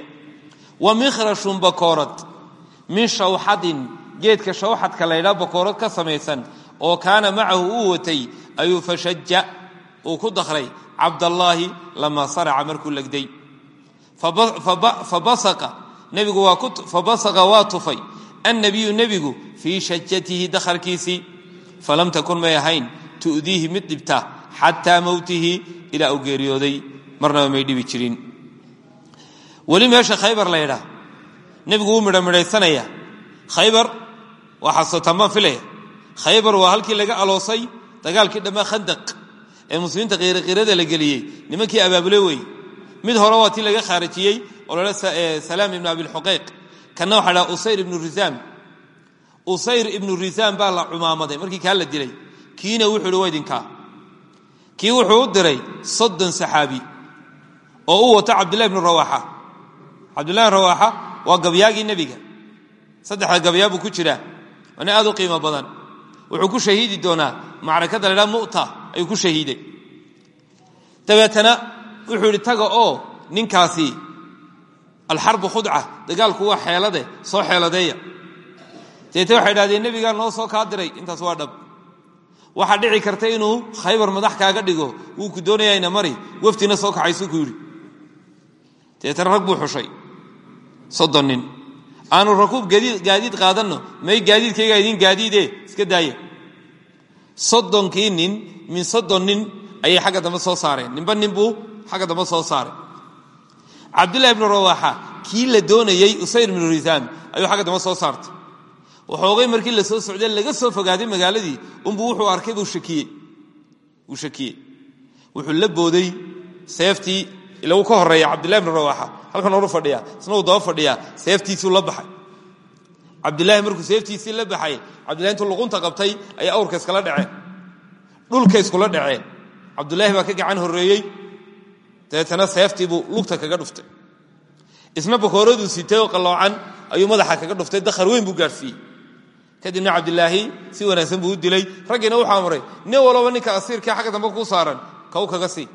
wa mikhrashun bakoorad min shawxadin geedka shawxadka laydhaa bakoorad ka samaysan oo kaana macahu uu watay ayuu fashaja uu ku dakray cabdallaahi lamaa saraca markuu legday fabasaqa waa tufay annabiyu nebigu fii shajatihi dakharkiisii falam takun may ahayn tu'diihi mid dhibta xataa mowtihi ilaa uu geeriyooday marnaba may dhibi jirin. Weli meesha khaybar laydhaa nebigu wuu midho midhaysanaya khaybar waa xasootamaan filaya khaybar waa halkii laga aloosay dagaalkii dhammaa khandaq ee muslimiinta qiiraqirada la geliyey. Nimankii abaabule weeye mid hore waa tii laga khaarijiyey oo lala salaam ibnu abilxuqayq kanna waxa dhaha usayr ibnu risaam usayr ibnu risaam baa la cumaamaday markii kaa la dilay. Kiina wuxuu ihi waa idinkaa kii wuxuu u diray soddon saxaabi oo u wato cabdillahi bnu rawaaxa cabdillahi rawaaxa waa gabyaagii nebiga. Saddexda gabyaa buu ku jiraa waana aad u qiimo badan. Wuxuu ku shahiidi doonaa macrakada la ydhaha mu'ta ayuu ku shahiiday. Dabeetana wuxuu yidhi oo ninkaasi alxarbu khudca dagaalku waa xeelade soo xeeladeeya. Deete waxay idhahdeen nebigaa noo soo kaa diray. Intaas waa dhab. Waxaa dhici karta inuu khaybar madax kaaga dhigo wuu ku doonayaa ina mari waftina soo kaxaysuu ku yidhi deetana rag buu xushay. Soddon nin. Aanu rakuub gaadiid qaadanno. May gaadiidkayga idin gaadiide iska daaya soddonkii nin min soddon nin ayay xagga dambe soo saareen. Ninba nin buu xagga dambe soo saaray. Cabdullahi ibnu rawaaxa kii la doonayey usayr ibnu risaam ayuu xagga dambe soo saartay. Waxoogay markii la soo socday laga soo fogaaday magaaladii unbuu wuxuu arkay buu shakiyey. Wuu shakiyey. Wuxuu la booday seeftii ila wuu ka horreeya cabdillahi ibnu rawaaxa halkan horu fadhiya isna uu daba fadhiyaa seeftiisuu la baxay. Cabdilaahi markuu seeftiisii la baxay cabdillahi intuu luqunta qabtay ayay awrka iskala dhaceen dhulka iskula dhaceen cabdulaahi baa ka gacan horreeyey. Dabeetana seeftii buu lugta kaga dhuftay. Isna bakooraduu sitay oo qalloocan ayuu madaxa kaga dhuftay. Dakhar weyn buu gaadhsiiyey kadibna cabdilaahi si wanaagsan buu u dilay. Raggiina wuxuu amray nin walaba ninka asiirkii xagga dambe kuu saaran kaw kaga sii.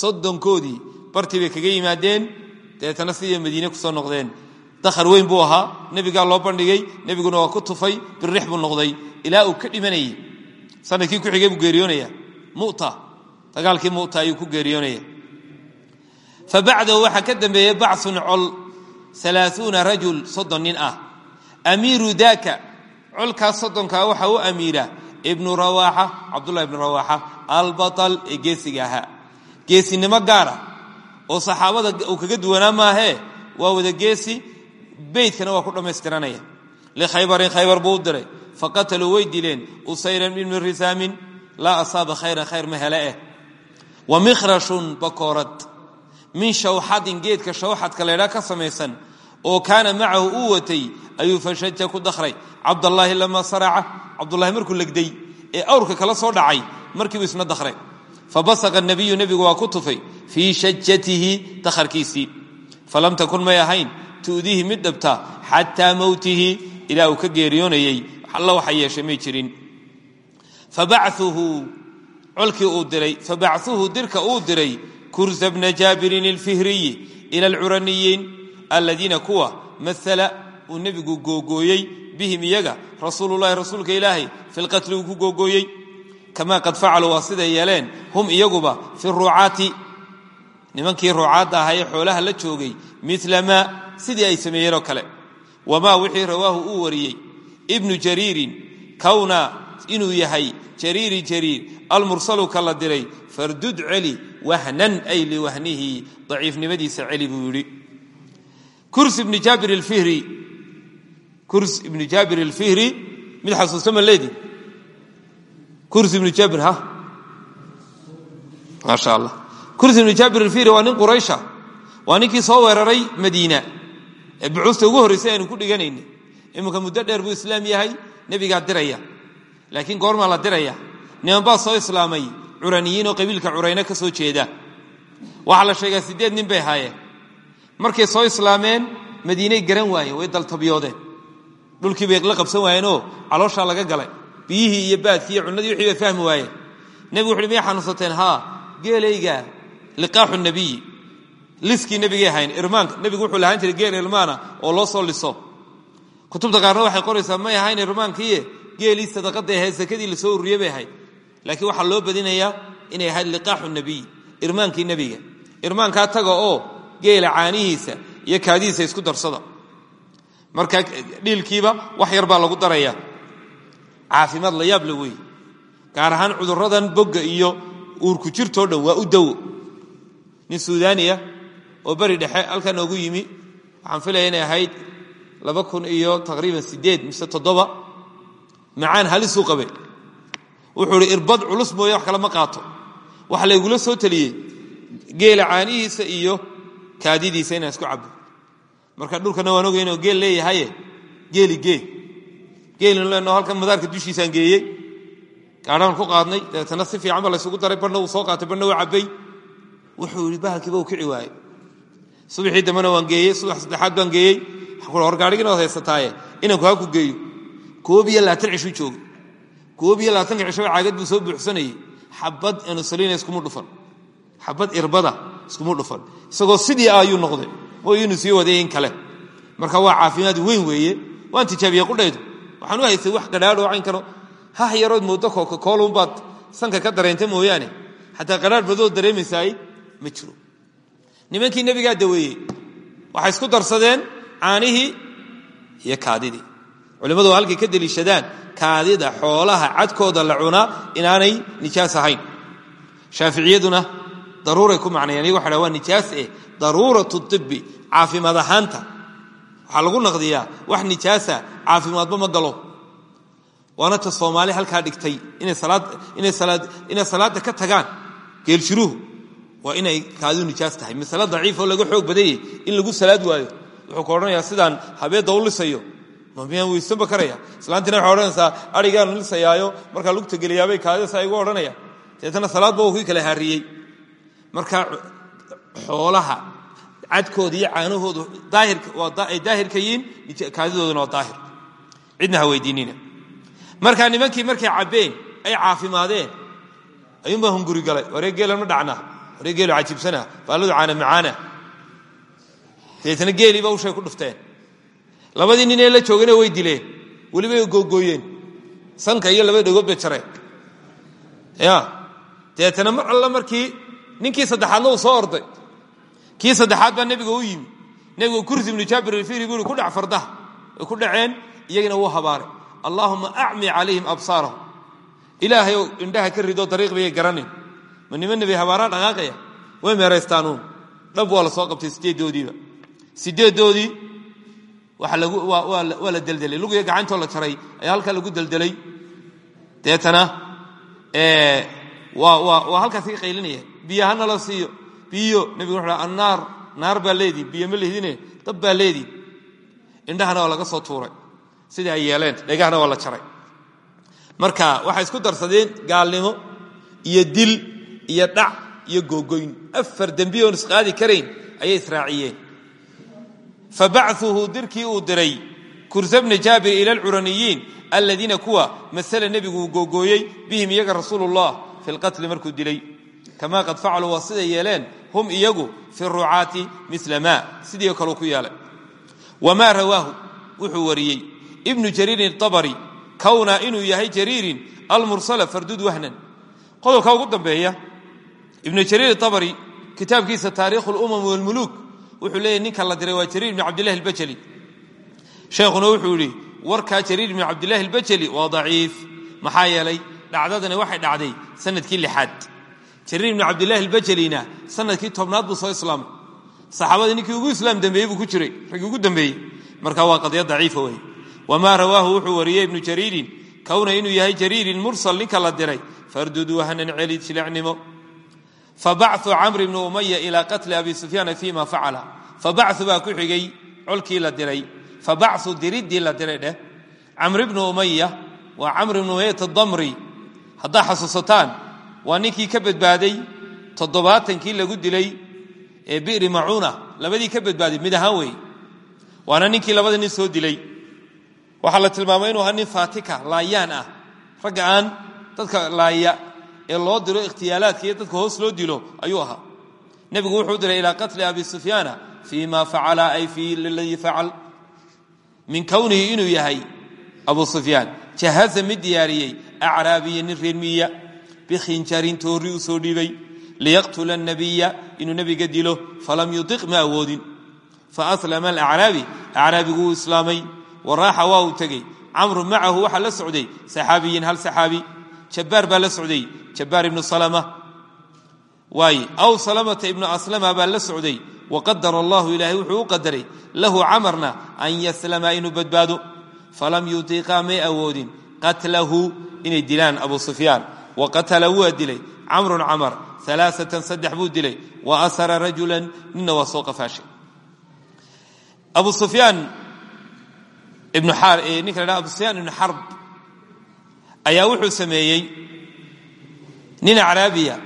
Soddonkoodii bartii bay kaga yimaadeen dabeetana sidii madiine ku soo noqdeen. Dakhar weyn buu ahaa nebigaa loo bandhigay nebiguna waa ku tufay birrix buu noqday. Ilaa uu ka dhimanayey sannadkii ku xigay buu geeriyoonaya mu'ta dagaalkii mu'ta ayuu ku geeriyoonaya fa waxaa ka dambeeyey bacun col alaaثuuna rajul soddon nin ah. Amiiru daaka colkaas soddonkaa waxaa u amiira ibnu rawaaxa cabdullahi ibnu rawaaxa albaطal ee geesiga ahaa. Geesinimo gaara oo saxaabada uu kaga duwanaa maahee waa wada geesi beydkana waa ku dhammaystiranaya. Likhaybarin khaybar buu u diray faqataluu way dileen usayran ibnu risaamin laa asaaba khayran khayr ma hele eh. Wa mikhrashun bakoorad min shawxadin geedka shawxadka laydhaa ka samaysan oo kaana macahu uu watay ayuu fashaja ku dakhray. Cabdallaahi lamaa saraca cabdullahi markuu legday ee awrka kala soo dhacay markiibuu isna dakhray. Fabasaqa nabiyu nebigu waa ku tufay fii shajatihi dakharkiisii falam takun may ahayn tu'diihi mid dhabta xataa mowtihi ilaa uu ka waxa yeeshay jirin. Fabauhu colkii uu diray fabacuhu dirka uu diray kursa bna jaabirin alfihriyi ila alcuraniyiin aladiina kuwa maala uu nebigu googooyey bihim iyaga rasuululahi rasuulka ilaahay fi lqatli uu ku googooyey. Kamaa qad facaluu waa siday hum iyaguba fi ruucaati nimankii ruucaadda ahaa ee xoolaha la joogay mila maa sidii ay sameeyeen oo kale. Wamaa wixii rawaahu uu wariyey. Ibnu jariirin kawna inuu yahay jariiri jariir almursalu ka la diray fardud celi wahnan ay liwahnihi daciifnimadiisa celi buu yidhi. Kurs ibni jaabir alfihri mid xasuusta ma leedi? Kurs ibnu jaabir ha? Maasha allah kurs ibnu jaabir alfihri waa nin quraysha. Waa ninkii soo weeraray madiina. Ee bucuusta ugu horraysay aynu ku dhiganayna iminka muddo dheer buu islaam yahay nebigaa diraya. Laakiin goormaa la diraya. Niman baa soo islaamay. Curaniyiin oo qabiilka curayno ka soo jeeda. Waxaa la sheegaa siddeed nin bay ahaayeen. Markay soo islaameen madiinay garan waayeen way daltabyoodeen dhulkii bay la qabsan waayeenoo calooshaa laga galay. Biyihii iyo baadkii iyo cunnadii wixii bay fahmi waayeen. Nebigu wuxuuhi miyay xanuunsateen? Haa geelayga liqaaxu nebiyi liskii nebigay ahayn irmaanka. Nebigu wuxuu lahaan jiray geel irmaana oo loo soo liso. Kutubta qaarna waxay qoraysaa may ahayn irmaankiiye geelii sadaqada ahayd sakadii la soo ururiyey bay laakiin waxaa loo badinayaa inay ahayd liqaaxu nebiy irmaankii nebiga. Irmaankaa taga oo geela caanihiisa iyo kaadihiisa isku darsada. Marka dhiilkiiba wax yar baa lagu daraya. Caafimaad la yaab la weeye gaar ahaan cudurradan bogga iyo uurku jirtoo dhan waa u dawo nin suudaaniya oo beri dhexe halkaa noogu yimi. Waxaan filaya inay ahayd laba kun iyo taqriiban sideed mise toddoba. Macaan halisuu qabe wuxuu ihi irbad culus mooye wax kale ma qaato. Waxa laygula soo teliyey geela caanihiisa iyo kaadidiisa inaan isku cabo marka dhulkana waan ogay inuu geel leeyahaye geeli gee geelinu leenno halkan madaarka dushiisaan geeyey. Gaadhaan ku qaadnay dabeetana si fiican ba laysugu daray barhna wuu soo qaatay barhna wuu cabbay wuxuu yidhi bahalkiiba uu kici waayey subaxii dambena waan geeyey subax saddexaad baan geeyey. Hor gaadhigina waad haysataaye. Inanku ha ku geeyo. Koob iyo labaatan cishuu joogay. Koob iyo labaatanka cisho caagad buu soo buuxsanayey. Xabad anusalina iskuma dhufan. Xabad irbada iskuma dhufan. Isagoo sidii ayuu noqday. Oo inuu sii waday in kale. Marka waa caafimaad weyn weeye. Waan tijaabiyey qudhaydu. Waxaan u haystay wax gadhaadho cayn karo. Hah yarood mooddo koolunbaad sanka ka dareenta mooyaane. Xataa qadhaadh badood dareemaysaay ma jiro. Nimankii nebigaa daweeyey waxay isku darsadeen caanihii iyo kaadidii. Culimmadu waa halkay ka deliishadaan kaadida xoolaha cadkooda la cunaa inaanay nijaas ahayn. Shaaficiyaduna daruuray ku macnayaan iyago waxa waa nijaas eh daruuratu tibi caafimaad ahaanta. Waxaa lagu naqdiyaa wax nijaasa caafimaadba ma galo. Waana ta soomaali halkaa dhigtay inay salaadda ka tagaan. Geeljiruhu waa inay kaadidu nijaas tahay. Masale daciifoo laga xoog badanyay in lagu salaad waayo. Wuxuu ka sidaan habeedda u lisayo. Miyaan weysanba karaya islaantina waxay odhanaysaa arigaan lisayaayo. Markaa lugta geliyaabay kaadidasa igu odhanaya. Deetana salaadba kii kala haariyey marka xoolaha cadkooda iyo caanahoodu ay daahirka yihiin kaadidooduna waa daahir. Cidna ha weydiinina markaa nimankii markay cabbeen ay caafimaadeen ayuunbaa hunguri galay. Waree geelan ma dhacnaa waree geelu cajiibsanaa baalladu caana macaana. Deetana geeliiba ushay ku dhufteen. Labadii nin ee la joogana way dileen. Welibay googooyeen. Sanka iyo labada dhegood bay ya deetana mar alla markii ninkii saddexaadna uu soo orday. Kii saddexaad baa nebiga u yimi. Nebigu kursi ibnu jaabir alfiri buu ku dhac fardaha way ku dhaceen iyagina wuu habaaray. Allaahuma acmi calayhim absaarahum. Ilaahay ou indhaha ka ridoo dariiq bayay garanin ma niman nebi habaaraan dhaqaaqaya? Way meeraystaanuun dhab waa la soo qabtay sideeddoodiiba sideeddoodii waa la deldelay lugiga gacantoo la jaray ayaa halkaa lagu deldelay deetana waa halkaas ka qaylinaya. Biyo hana la siiyo. Biyo nebigu wuxu annaar naar baa leediin biyo ma lehdine dab baa leediin indhahana waa laga soo tuuray. Sidai ay yeeleen. Dhegahana waa la jaray. Marka waxay isku darsadeen gaalnimo iyo dil iyo dhac iyo googoyn. Afar dembi oon isqaadi karayn ayay israaciyeen. Fabacuhu dirkii uu diray kursa bni jaabir ila alcuraniyiin aladiina kuwa masala nebigu uu googooyey bihim iyaga rasuulullah fi lqatli markuu dilay. Kamaa qad facaluu waa siday yeeleen hum iyagu fi rucaati mila ma sidii kaleu ku yeelay. Wamaa rawaahu wuxuu wariyey. Ibnu jariirin abari kowna inuu yahay jariirin almursala fardud wahnan. Qodobka ugu dambeeya ibnu jariir abari kitaabkiisa taariikhu lumam walmuluuk wuxuu leeyahy ninka la diray waa jariir ibni cabdillahi albajali. Sheekhuna wuxuu yidhi warkaa jariir ibni cabdillahi albajali waa daciif maxaa yeelay waxay dhacday sannadkii lixaad. Jariir ibni cabdillahi albajalina sannadkii tobnaad buu soo islaamay. Saxaabadii ninkii ugu islaam dambeeyey buu ku jiray raggii ugu dambeeyey. Marka waa qadiyad daciifa wey wamaa rawaahu wuxuu wariyey ibnu jariirin kowna inuu yahay jariirin mursal ninka la diray. Fardud celid shilecnimo fabacu camr bni umaya ilaa qatli abi sufyaana fima facala fabacu baa ku xigay colkii la diray fabacu diriddii la diray dheh camr bni umaya waa camr bni umayat damri haddaa xasuusataan waa ninkii ka badbaaday toddobaatankii lagu dilay ee biri macuuna labadii ka badbaaday mid ahaan wey waana ninkii labada nin soo dilay waxaa la tilmaamay inuu ahaa ah ee loo diro ikhtiyaalaadka dadka hoos loo dilo ayuu ahaa. Nebigu wuxuu diray ilaa qatli abi sufyaana fii ma facala ay fii ladii facal. Min kownihi inuu yahay abu sufyaan. Jahaza mid diyaariyey acraabiya nin reermiya bikhinjarin toorri u soo dhiibay liyaqtula nabiya inuu nebiga dilo falam yudiq ma awoodin. Faaslama alacraabi acraabigu wuu islaamay waraaxa waa uu tegey. Camru macahu waxaa la socday saxaabiyin hal saxaabi. Jabbaar baa la socday jabbaar ibnu salama. Waaye aw salamata ibnu aslama baa la socday. Waqadara allahu ilaahay wuxuu u qadaray lahu camarna an yaslama inuu badbaado. Falam yutiiqaa may awoodin. Qatlahu inay dilaan abu sufyaan. Wa qatala waa dilay. Camrun camar alaaatan saddex buu dilay. Wa asara rajulan nina waa soo qafaashay. Abu sufyaan ninka la dha abu sufyaan ibnu nin acraabiya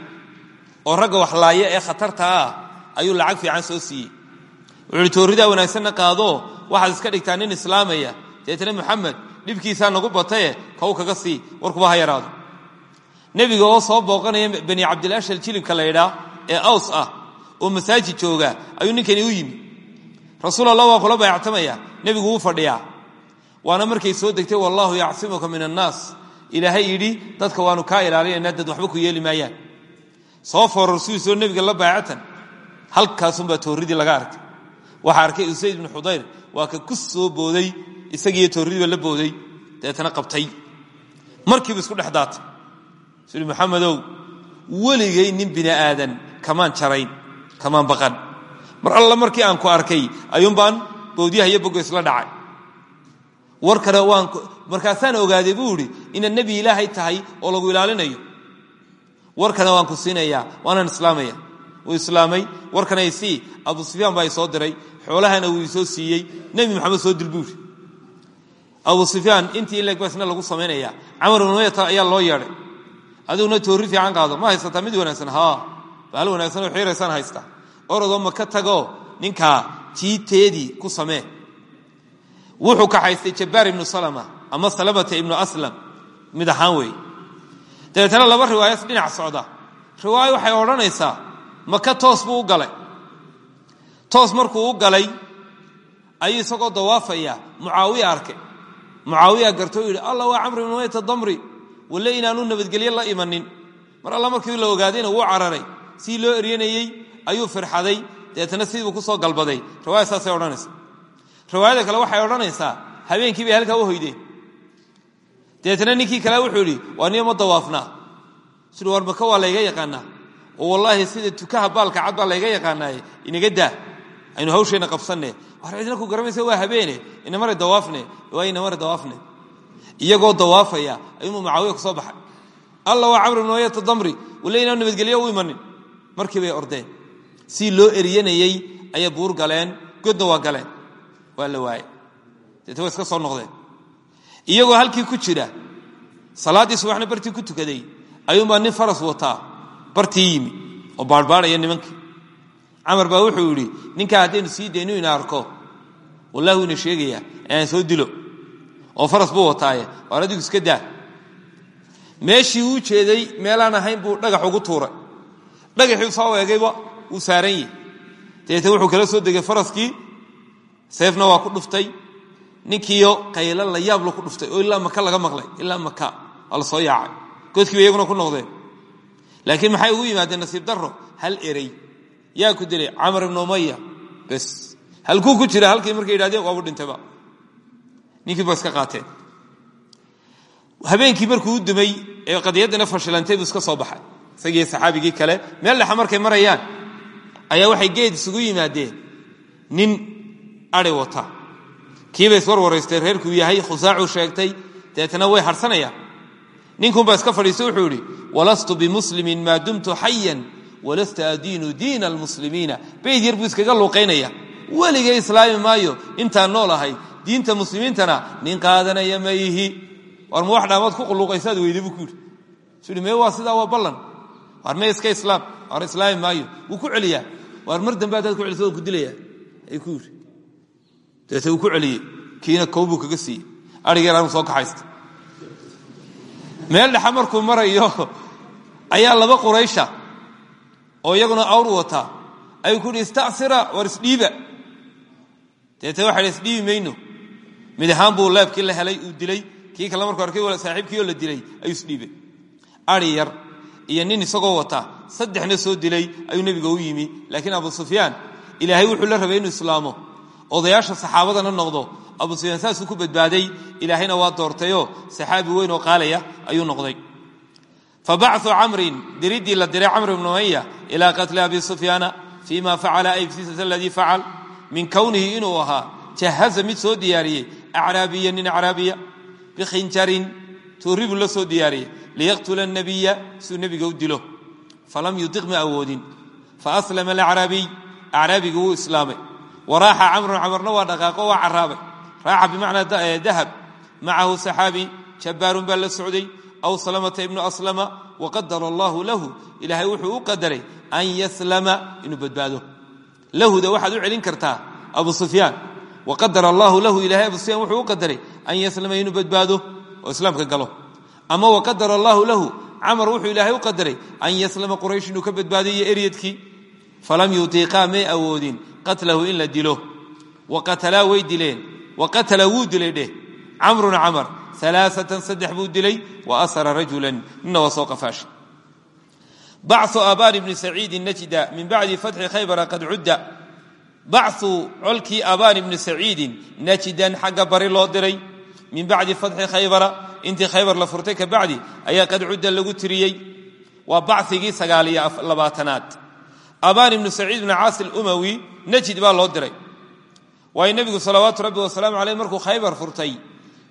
oo ragga waxlaaya ee khatarta ah ayuu lacag fiican soo siiyey. Wuxuu hi tooridaa wanaagsanna qaadoo waxaad iska dhigtaa nin islaamaya. Deetna moxamed dhibkiisaa nagu bataye kow kaga sii warkuba ha yaraado. Nebiga oo soo booqanaya bani cabdilashal jilibka la ydhaa ee aws ah oo masaajid jooga ayuu ninkani u yimi. Rasuul allah waa kula bayactamaya nebigu wuu fadhiyaa. Waana markay soo degtay wallaahu yacsimuka min annaas ilaahay yidhi dadka waanu kaa ilaalinayna dad waxba ku yeeli maayaan. Soo foorarsuisoo nebiga la baayactan halkaasunbaa toorridii laga arkay. Waxaa arkay usayd ibnu xudayr waa ka ku soo booday isagiiyo toorridiiba la booday deetana qabtay. Markiiba isku dhex daatay. Sui maxamedow weligay nin bini aadan kamaan jarayn kamaan baqan. Mar alla markii aan ku arkay ayuun baan boodyaha iyo bogo isla dhacay. War kale waan markaasaan ogaaday buu idhi inaad nebi ilaahay tahay oo lagu ilaalinayo. Warkana waan ku siinayaa waanaan islaamaya. Wuu islaamay warkana isii abu sufyaan baa isoo diray xoolahana wuu isoo siiyey. Nebi maxamed soo dil buuri abu sufyaan intii ileg basna lagu samaynaya camar ibn umayata ayaa loo yeedhay. Adiguna toorri fiican qaado ma haysataa mid wanaagsan. Haa bahal wanaagsan oo xiiraysaan haysta. Orodoo maka tagoo ninkaa jiiteedii ku samee. Wuxuu kaxaystay jabbaar ibnu salama ama salamata ibnu aslam mid ahaan weeye dabeetana laba riwaayas dhinac socda. Riwaayo waxay odhanaysaa maka toos buu galay. Toos markuu u galay ayuu isagoo dawaafaya mucaawiya arkay. Mucaawiya gartoo yidhi alla waa camr ibnu mayta damri walle inaanu nabadgelye la imanin. Mar alla markii la ogaadayna wuu cararay. Sii loo eryanayey ayuu firxaday. Dabeetana sidiibuu ku soo galbaday. Riwaaya saasay odhanaysa riwaayada kale waxay odhanaysaa habeenkii bay halkaa u hoydeen dabeetna ninkii kale wuxuu idhi waa niyo ma dawaafnaa? Sui war maka waa layga yaqaanaa. Oo wallaahi sida tukaha baalka cad baa layga yaqaanaaye inaga daa. Aynu hawsheenna qabsanne war cidna ku garamaysa waa habeene. Inamare dawaafne waa inamare dawaafne iyagoo dawaafaya ayuunbuu mucaawiya ku soo baxay. Alla waa camr ibn wayata damri. Walla inaan nabadgelyo u imanin. Markii bay ordeen. Si loo eryanayey ayay buur galeen. Godna waa galeen. Waa la waaye deete way iska soo noqdeen iyagoo halkii ku jira salaaddii subaxna bartii ku tukaday ayuunbaa nin faras wataa bartii yimi oo baarbaaraya nimankii. Camar baa wuxuu yidhi ninkaa haddaynu sii daynu ina arko wallahi wuu ina sheegayaa inaan soo dilo oo faras buu wataaye waar adigu iska daa? Meeshii uu jeeday meelaan ahayn buu dhagax ugu tuuray. Dhagaxii soo eegayba wuu saaran yahi dabeete wuxuu kala soo degay faraskii seefna waa ku dhuftay ninkiio qaylo la yaablo ku dhuftay oo ilaa maka laga maqlay ilaa maka waa la soo yaacay. Godkiiba iyaguna ku noqdeen. Laakiin maxay ugu yimaadeen nasiib darro? Hal erey yaa ku dilay camar ibnu umaya bes. Halkuu ku jira halkii markay yidhahdeen waabu dhintayba ninkii ba iska qaateen. Habeenkii markuu dumay ee qadiyaddina fashilantay iska soo baxay. Isagii saxaabigii kale meel dhexa markay marayaan ayaa waxay geed isugu yimaadeen. Nin ari wata kiibay iswarwaraysteen reerkuu yahay khusaacuu sheegtay dabeetana way harsanayaan. Ninkunbaa iska fadhiistay wuxuu idhi walastu bimuslimin maa dumtu xayan walasta adiinu diina almuslimiina. Bayd yar buu iskaga luuqaynaya weligay islaami maayo intaan nool ahay diinta muslimiintana nin qaadanaya ma ihi. War ma wax dhaamaad ku quluuqaysaad weyday buu ku yidhi. Sui mee waa sidaa waa ballan. War mee iska islaam war islaami maayo. Wuu ku celiyaa. Waar mar dambe haddaad ku celiso ku dilaya ayuu ku yidhi dabeete wuu ku celiyey. Kiina kow buu kaga siiyey. Arigeer anu soo kaxaysta. Meel dhexa markuu marayo ayaa laba quraysha oo iyaguna awr wataa. Ayuu ku yidhi istacira war isdhiiba. Waxa hi isdhiibi mayno. Mid ahaan buu leebkii la helay uu dilay. Kii kale markuu arkay saaxiibkii oo la dilay. Ayuu isdhiibay ari yar iyo nin isagoo wata saddexna soo dilay ayuu nebiga u yimi. Laakiin abu sufyaan ilaahay wuxuu la rabay inuu islaamo odayaasha saxaabadana noqdo. Abu sufyaan saasuu ku badbaaday ilaahayna waa doortayoo saxaabi weyn oo qaalaya ayuu noqday. Fa bacuu camrin diriddii la diray camr ibnu umaya ilaa qatli abi sufyaana fii facala ay fis aladii facal min kownihi inuu ahaa jahaza mid soo diyaariyey acraabiya nin acraabiya bikhinjarin tuuribu la soo diyaariyey liyaqtula nabiya siduu nebiga u dilo. Falam yudiq ma awoodin. Faaslama alacraabiy acraabiga wuu islaamay waraaxa camrun camarna waa dhaqaaqo waa caraabay raaxa bimacnaa dahab. Macahu saxaabi jabbaarun baa la socday. Aw salamata ibnu aslama waqadara allahu lahu. Ilaahay wuxuu u qadaray an yaslama inuu badbaado. Lahuda waxaad u celin kartaa abu sufyaan. Waqadara allahu lahu ilahay abu sufyaan wuxuu u qadaray an yaslama inuu badbaado oo islaamka galo. Ama waqadara allahu lahu camar wuxuu ilaahay u qadaray an yaslama quraysh inuu ka badbaadayo eryadkii qatlahu in la dilo. Waqatalaa way dileen. Waqatala wuu dilay dheh. Camrun camar alaaatan saddex buu dilay. Wa asara rajulan nina waa soo qafaasha bacu abaan bni saciidin najda min bacdi fatxi khaybara qad cudda. Bacu colkii abaan ibni saciidin najdan xagga bari loo diray min bacdi fatxi khaybara intii khaybar la furtay ka bacdi ayaa qad cudda lagu tiriyey. Waa bacigii sagaaliyo abaan ibnu saciid bni caasi umawi najd baa loo diray. Waayo nebigu salawaatu rabbi wasalaamu caleyh markuu khaybar furtay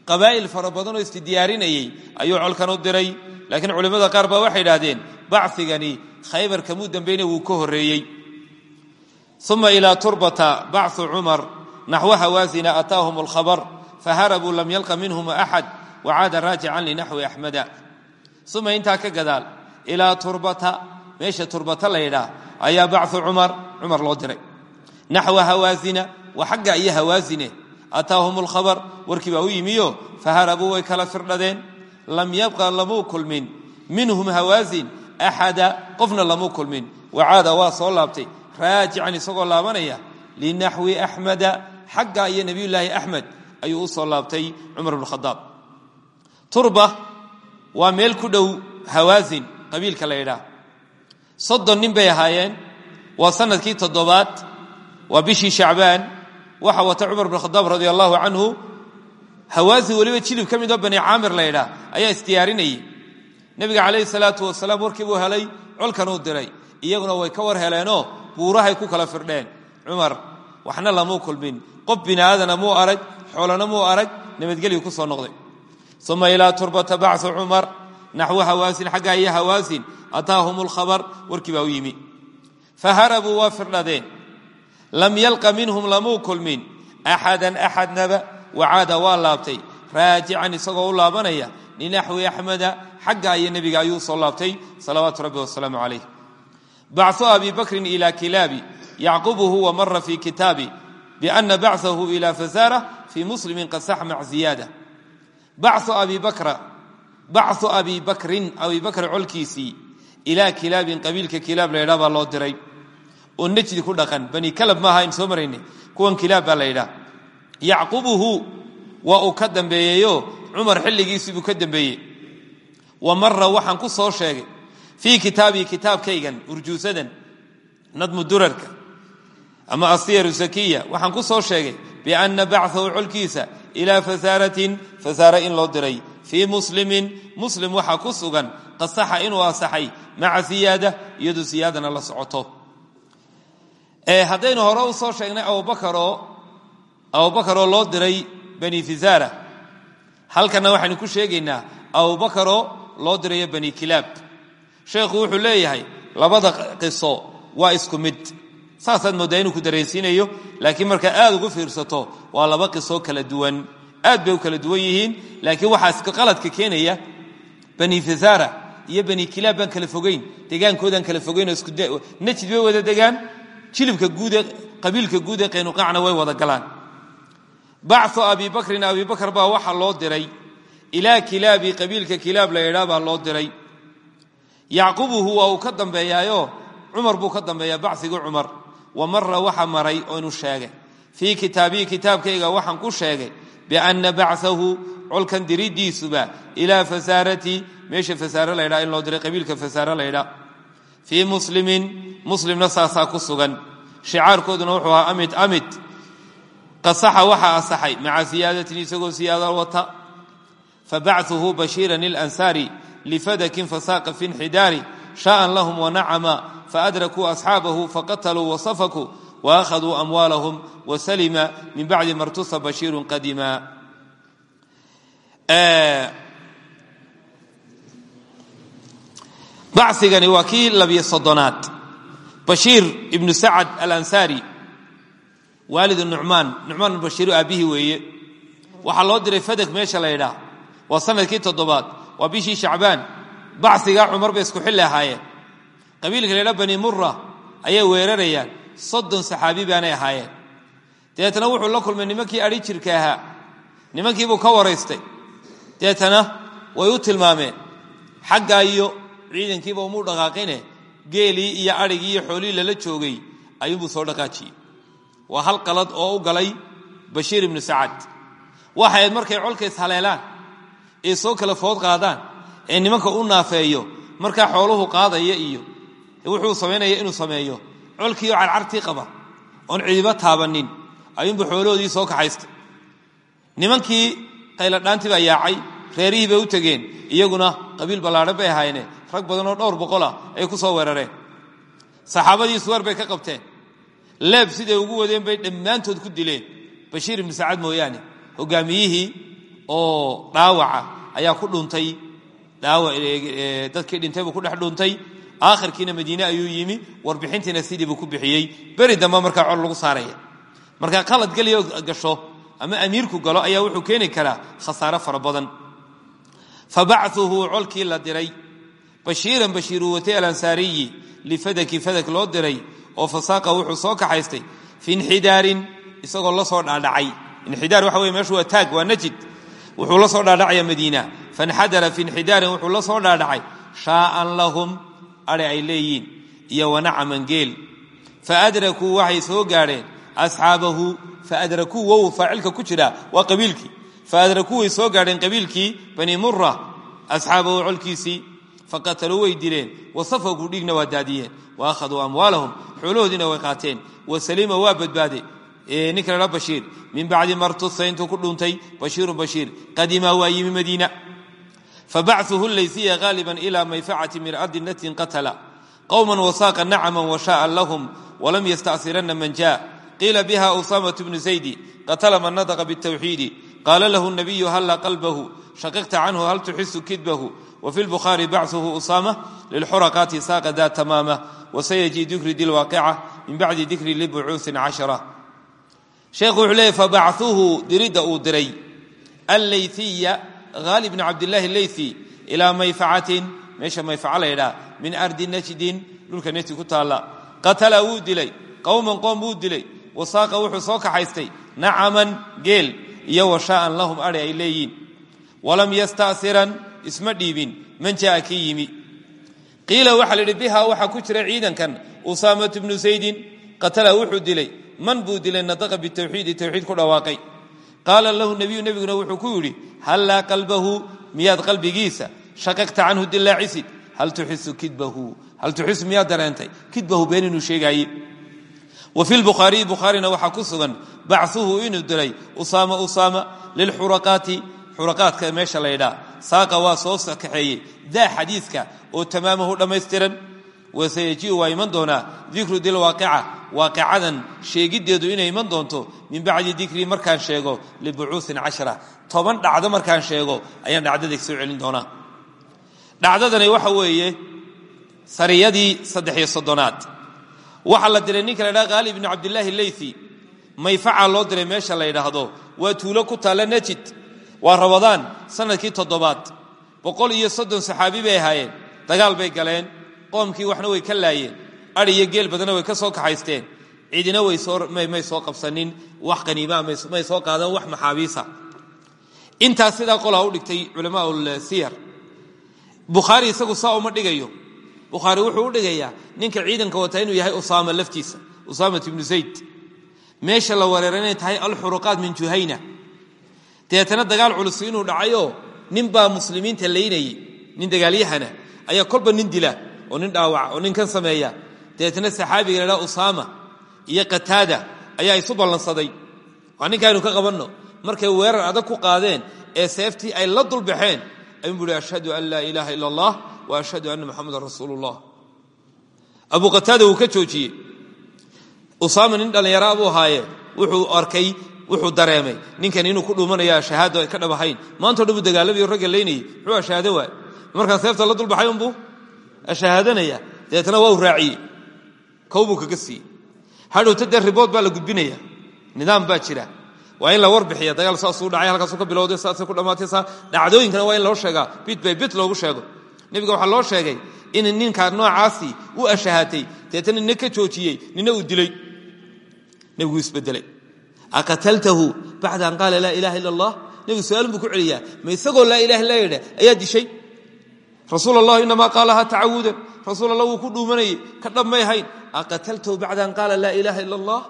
qabaa'il fara badanoo isdiyaarinayey ayuu colkan u diray. Laakiin culimmada qaar baa waxay idhaahdeen bacigani khaybar kamuu dambeyna wuu ka horreeyey. Uma ilaa turbata bacu cumar naxwa hawaasina ataahum alkhabar faharabuu lam yalqa minhum axad wacaada raajican linaxwi axmada. Uma intaa ka gadaal ilaa turbata meesha ayaa bacu cumar cumar loo diray. Naxwa hawaasina waa xagga iyo hawaasine ataahum lkhabar warkii baa u yimiyo faharabuu way kala firdhadeen. Lam yabqa lamuu kulmin. Minhum hawaasin axada qofna lamuu kulmin. Wacaada waa soo laabtay. Raajican isagoo laabanaya linaxwi axmeda xagga iyo nebiyulaahi axmed ayuu u soo laabtay cumar bn turba waa meel ku dhow hawaasin qabiilka la ydhaa soddon nin bay ahaayeen. Waa sannadkii toddobaad. Waa bishii shacbaan. Waxa wata cumar bn khadaab radi allahu canhu hawaasin weliba jilib ka midoo bani caamir la ydhaa ayaa isdiyaarinayay nebiga calayhi salaatu wasalaam warkii buu helay colkan uu diray. Iyaguna way ka war heleenoo buurahay ku kala firdheen. Cumar waxna lamuu kulmin. Qof bini aadana muu arag xoolana muu arag nabadgelyu ku soo noqday. Uma ilaa turbata bacu cumar naxwu hawaasin xaggaa iyo hawaasin ataahum lkhabar warkii baa u yimi faharabuu waa firdhadeen lam yalqa minhum lamuu kulmin axadan axadnaba wacaada waa laabtay raajican isagoo u laabanaya linaxwi axmeda xagga iyo nebiga ayuu soo laabtay salawaatu rabbi wasalaamu calayh bacu abi bakrin ila kilaabi yacqubuhu wamara fi kitaabi biana bacahu ila fasara fii muslimin qad sax mac ziyaada bacu abi bakrin abi bakr colkiisii ilaa kilaabin qabiilka kilaab la ydhaa baa loo diray. Oo najdi ku dhaqan bani kalab maaha aynu soo maraynay kuwan kilaab la ydhaa yacqubuhu waa uu ka dambeeyeyo cumar xilligiisii buu ka dambeeyey. Wa mara waxaan ku soo sheegay fii kitaabii kitaabkaygan urjuusadan nadmu durarka ama asiyaru zakiya waxaan ku soo sheegay bianna bacahu colkiisa ilaa fasaaratin fasaare in loo diray fii muslimin muslim waxaa ku sugan qasaxa inuu asaxay maca siyaada iyadoo siyaadana la socoto. Haddaynu hore u soo sheegnay abubakaroo abubakar oo loo diray bani fizara halkanna waxaynu ku sheegaynaa abubakaroo loo dirayo bani kilaab. Sheekhu wuxuu leeyahay labada qiso waa isku mid. Saasaad mooddaa inuu ku dareensiinayo laakiin markaa aad ugu fiirsato waa laba qisoo kala duwan aad bay u kala duwan yihiin laakiin waxaa iska qaladka keenaya bani fizara iyo bani kilaab baan kala fogeyn degaankoodaan kala fogeyn najid bay wada degaan jilibka guude qabiilka guud ee qaynuqaacna way wada galaan. Bacu abi bakrin abi bakr baa waxaa loo diray ilaa kilaabi qabiilka kilaab la idhaa baa loo diray. Yacqubuhu waa uu ka dambeeyaayo cumar buu ka dambeeyaa bacigii cumar. Wa mara waxa maray oonu sheegay. Fii kitaabii kitaabkayga waxaan ku sheegay bianna bacahu colkan diridiisuba ilaa fasaarati meesha fasaare laydhaa in loo diray qabiilka fasaare laydhaa fii muslimin muslimna saasaa ku sugan shicaarkooduna wuxuu ahaa amid amid qasaxa waxaa asaxay maca siyaadatin isagoo siyaada wata fabacuhu bashiiran ilansaari lifadakin fasaaqa fi nxidaari shaaan lahum wanacama faadrakuu asxaabahu faqataluu waakhaduu amwaalahum wasalima min bacdi martusa bashiirun qadima bacigani waa kii labiyo soddonaad bashiir ibnu sacad alansaari waalid nucmaan nucmaan ibnu bashiiru aabbihii weeye waxaa loo diray fadag meesha la ydhaa waa sannadkii toddobaad waa bishii shacbaan bacsigaa cumar bay isku xilli ahaayeen qabiilka la bani mura ayay weerarayaan soddon saxaabi baanay ahaayeen. Dabeetana wuxuu la kulmay nimankii adhi jirka ahaa nimankiibuu ka waraystay. Dabeetana way u tilmaameen xaggaa iyo ciidankiiba umuu dhaqaaqine geelii iyo adhigii iyo xoolihii lala joogay ayuunbuu soo dhaqaajiyey. Waa hal qalad oo u galay bashiir ibnu sacad. Waxay ayd markay colkays haleelaan ee soo kala food qaadaan ee nimanka u naafeeyo markaa xooluhu qaadaya iyo wuxuu samaynaya inuu sameeyo colkiioo carcartii qaba oon cidiba taabanin ayuunbu xoolahoodii soo kaxaystay nimankii qayladhaantii baa yaacay reerihii bay u tegeen iyaguna qabiil ballaadhan bay ahaayeene rag badanoo dhowr boqolah ay ku soo weerareen. Saxaabadii suwar bay ka qabteen. Leeb siday ugu wadeen bay dhammaantood ku dileen. Bashiir ibnu sacad mooyaane hogaamiyihii oo dhaawaca ayaa ku dhuntay dadkii dhintay buu ku dhex dhuntay aakhirkiina madiine ayuu yimi warbixintiina sidii buu ku bixiyey beri dambe markaa col lagu saaraya. Marka qalad geliyo gasho ama amiirku galo ayaa wuxuu keeni karaa khasaare fara badan. Fa bacuhu colkii la diray bashiiran bashiiruu watay alansaariyi lifadaki fadak loo diray oo fasaaqa wuxuu soo kaxaystay fi inxidaarin isagoo la soo dhaadhacay. Inxidaar waxa wey meeshu waa taag waa najid. Wuxuu la dhaadhacaya madiina. Fanxadara fi inxidaarin wuxuu la dhaadhacay. Shaaan lahum adhe ay leeyiin iyo wanacaman geel. Faadrakuu waxay soo gaadheen asxaabahu faadrakuu wow faacilka ku jira waa qabiilkii. Faadrakuu way soo gaadheen qabiilkii bani mura asxaabahu colkiisii. Faqataluu way dileen wasafakuu dhiigna waa daadiyeen wa akhaduu amwaalahum xoolahoodiina way qaateen wasalima waa badbaaday ninka ladha bashiir min bacdi martusa intuu ku dhuntay bashiiru bashiir qadima waa yimi madiina fabacuhu laysiya haaliban ila mayfacati mir'adi natin qatala qowman wasaaqa nacaman washaaan lahum walam yastacsiranna man jaa qiila biha usaamatu bnu zaydi qatala man nadaqa bitawxiidi qaala lahu nabiyu halla qalbahu shaqiqta canhu hal tuxisu kidbahu وفي البخاري بعثه أسامة للحرقات ساق ذا تمامة وسيجي ذكر دي الواقعة من بعد ذكر لبعوث عشرة شيخ عليه فبعثه haali bn cabdilaahi leythi ilaa mayfacatin meesha mayfaca laydhaa min ardi najdin dhulka najdi ku taalla. Qatala wuu dilay qowman qoom wuu dilay wasaaqa wuxuu soo kaxaystay nacaman geel iyo washaa'an lahum ari ay leeyiin walam yasta'siran isma dhiibin man jaa'a kii yimi. Qiila waxaa la yidhi bihaa waxaa ku jira ciidankan usaamatu bnu zaydin qatala dilay man buu dilay nadaqa bitawxiidi ku dhawaaqay qaala lahu nabiyu nebiguna wuxuu ku yidhi hallaa qalbahu? Miyaad qalbigiisa? Shaqaqta canhu dilaacisid hal tuxisu kidbahu? Hal tuxisu miyaad dareentay. Kidbahu been inuu sheegaaye wa fi lbukhaariyi bukhaarina waxaa ku sugan bachuhu inuu dilay usaama usaama lilxuraqaati xuraqaadka meesha la ydhaa saaqa waa soo kaxeeyey daa xadiidka oo tamaamahu dhammaystiran waseyejiu waa iman doonaa dikru dilwaaqica waaqicadan sheegiddeedu inay iman doonto min bacdi dikrii markaan sheego libucuuin cashra toban dhacdo markaan sheego ayaan dhacdada soo celin doonaa. Dhacdadani waxa weeye sariyadii saddex-iyo waxaa la diray ninka la ydhaha haali ibnu cabdillaahi leythi mayfaca loo diray meesha la ydhaahdo waa tuulo ku taalla najid waa rabadaan sannadkii toddobaad. Boqol iyo soddon saxaabi bay ahaayeen dagaal bay galeen qoomkii waxna way ka laayeen adhi iyo geel badanna way ka soo kaxaysteen. Cidina may soo qabsanin wax qaniimaa may soo qaadaan wax maxaabiisa. Intaas sidaa qolaa u dhigtay culamaa siyar. Bukhaari isagu saa uma dhigayo. Bukhaari wuxuu u dhigayaa ninka ciidanka wataa inuu yahay usaama laftiisa usaamat ibnu zayd. Meesha la wareera tahay alxuruqaat min juhayna. Deetana dagaal culus inuu dhacayoo nin baa muslimiinta laynayey nin dagaalyahana ayaa kolba nin dila oo nin dhaawaca oo nin kan sameeya. Deetana saxaabiga ladhaa usaama iyo qataada ayaa isu ballansaday. Waa ninkaaynu ka qabanno. Markay weerar adag ku qaadeen ee seeftii ay la dulbaxeen ayuu buuhi ashhadu an laa ilaaha ila allah wa ashhadu anna muxamadan rasuulu llah abu qataada wuu ka joojiyey. Usaama nin dhallinyaraa buu ahaaye wuxuu arkay wuxuu dareemay. Ninkan inuu ku dhuumanaya shahaado ka dhab ahayn maantao dhan buu dagaalamayo ragga laynayay. Muxuu ashahaado waay. Markaan seefta la dulbaxay unbuu ashahaadanaya dabeetna waa u raaciyey. Kow buu kaga siiyey. Baa la gudbinaya. Nidaam baa jira. Waa in la warbixiya dagaal saasuu dhacay halkaasuu ka bilowday saasay ku dhammaatay saa dhacdooyinkana waa in loo sheegaa. Bit by bit loogu sheego. Nebiga waxaa loo sheegay in ninkaa noocaasii u ashahaatay deetna nina ka nina uu dilay. Nebigu isbedelay aqataltahu bacda an qaala laa ilaha ila allah? Nebigu su'aalun buu ku celiyaa. Ma isagoo laa ilaha illa yidha ayaa dishay rasuul allah inamaa qaalaha tacawudan rasuul allah wuu ku dhuumanayey. Ka dhammay hayn. Aqataltahu bacda an qaala laa ilaha ila allah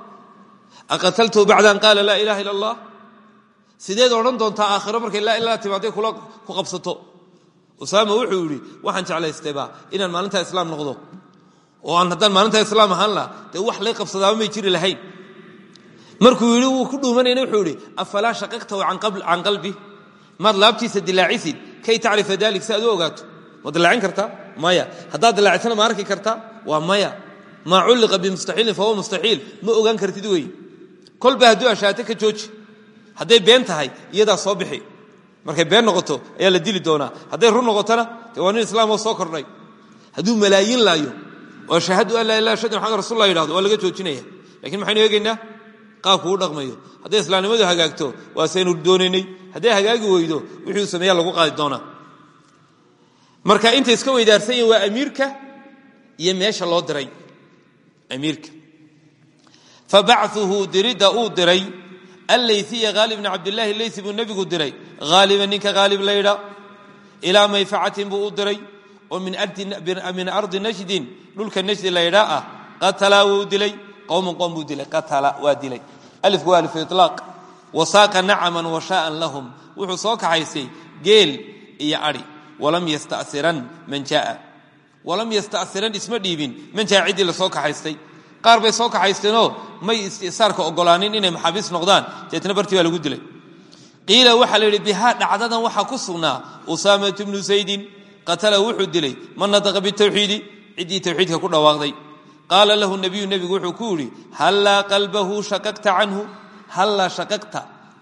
aqataltahu bacda an qaala laa ilaha ila allah sideed odhan doontaa aakhiro markay laa ilaa timaaday kula ku qabsato. Usaama wuxuu yidhi waxaan jeclaystayba inaan maalintaa islaam noqdo. Oo aan haddaan maalintaa islaam ahaan laha dee wax lay qabsadaaba may jiri lahayn. Markuu yidhi wuu ku dhuumanayna wuxuu yidhi afalaa shaqaqtahu can qalbi? Maad laabtiisa dilaacisid kay tacrifa dalik si aad u ogaato ma dilaacin kartaa maya. Haddaad dilaacisana ma arki kartaa waa maya. Maa culliqa bimustaxiilin fahuwa mustaxiil ma ogaan kartid wey. Kolba hadduu ashaato ka jooji hadday been tahay iyadaa soo bixi. Markay been noqoto ayaa la dili doonaa. Hadday run noqotona dee waa nin islaamoo soo kordhay. Hadduu malaayiin laayo oo ashhadu an laa ilaha shada maxamed rasul lah yidhahdo waa laga joojinaya. Lakiin maxaynu eegaynaa? Qaabku u dhaqmayo. Hadday islaamnimadu hagaagto waasaynu doonaynay hadday hagaagi weydo wixii sameeya lagu qaadi doonaa marka intay iska weydaarsan waa amiirka iyo meesha loo diray amiirka. Fabacuhu diridda uu diray allaysiya haalib bni cabdilaahi leysi buu nebigu diray. Haaliba ninka haalib laydha ilaa mayfacatin buu u diray oo min ardi najdin dhulka najdi laydhaa ah qatala wuu dilay qowman qowm buu dilay qatala waa dilay. Alifku waa alifu ilaaq wasaaqa nacaman washaa'an lahum. Wuxuu soo kaxaysay geel iyo adhi walam yastasiran man jaaa walam yastasiran isma dhiibin. Man jaa ciddii la soo kaxaystay. Qaar bay soo kaxaysteenoo may istisaarka ogolaanin inay maxaabiis noqdaan. Deetna bartii baa lagu dilay. Qiila waxaa la yidhi bihaa dhacdadan waxaa ku sugnaa. Usaamatu bnu zaydin qatala wuxuu dilay man nataqa bitawxiidi ciddii tawxiidka ku dhawaaqday. Qaala lahu nabiyu nebigu wuxuu ku yidhi hallaa qalbahu shaqaqta canhu. Hallaa shaqaqta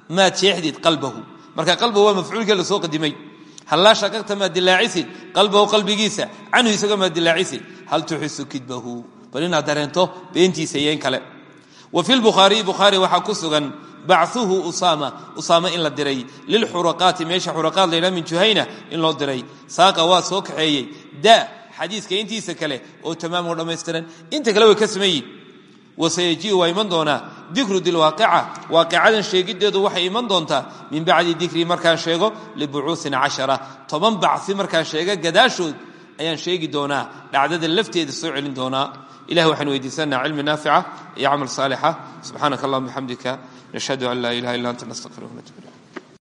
maad jeexdid qalbahu. Lasoo hallaa shaqaqta maad dilaacisid qalbahu qalbigiisa canhu isaga maad dilaacisid hal tuxisu kidbahu bal inaad dareento beentiisa iyo in kale. Wa fi lbukhaariyi bukhaari waxaa ku sugan bacuhu usaama usaama in la diray. Lilxuraqaati meesha xuraqaat laydhaha min juhayna in loo diray. Saaqa waa soo kaxeeyey. Da xadiiska intiisa kale oo tamaam oo dhammaystiran. Inta kale way ka sameeyiin wasayajiu waa iman doonaa dikru dilwaaqica waaqicadan sheegiddeedu waxay iman doontaa min bacdi dikrii markaan sheego libucuusin cashara. Toban bacsi markaan sheega gadaashood ayaan sheegi doonaa dhacdada lafteeda soo celin doonaa. Ilah waxaan weydiisanaa cilmi naafica iyo camal saalixa. Subxaanaka allahuma bixamdika nashhadu an laa ilaha illa anta nastaqfiruka natubu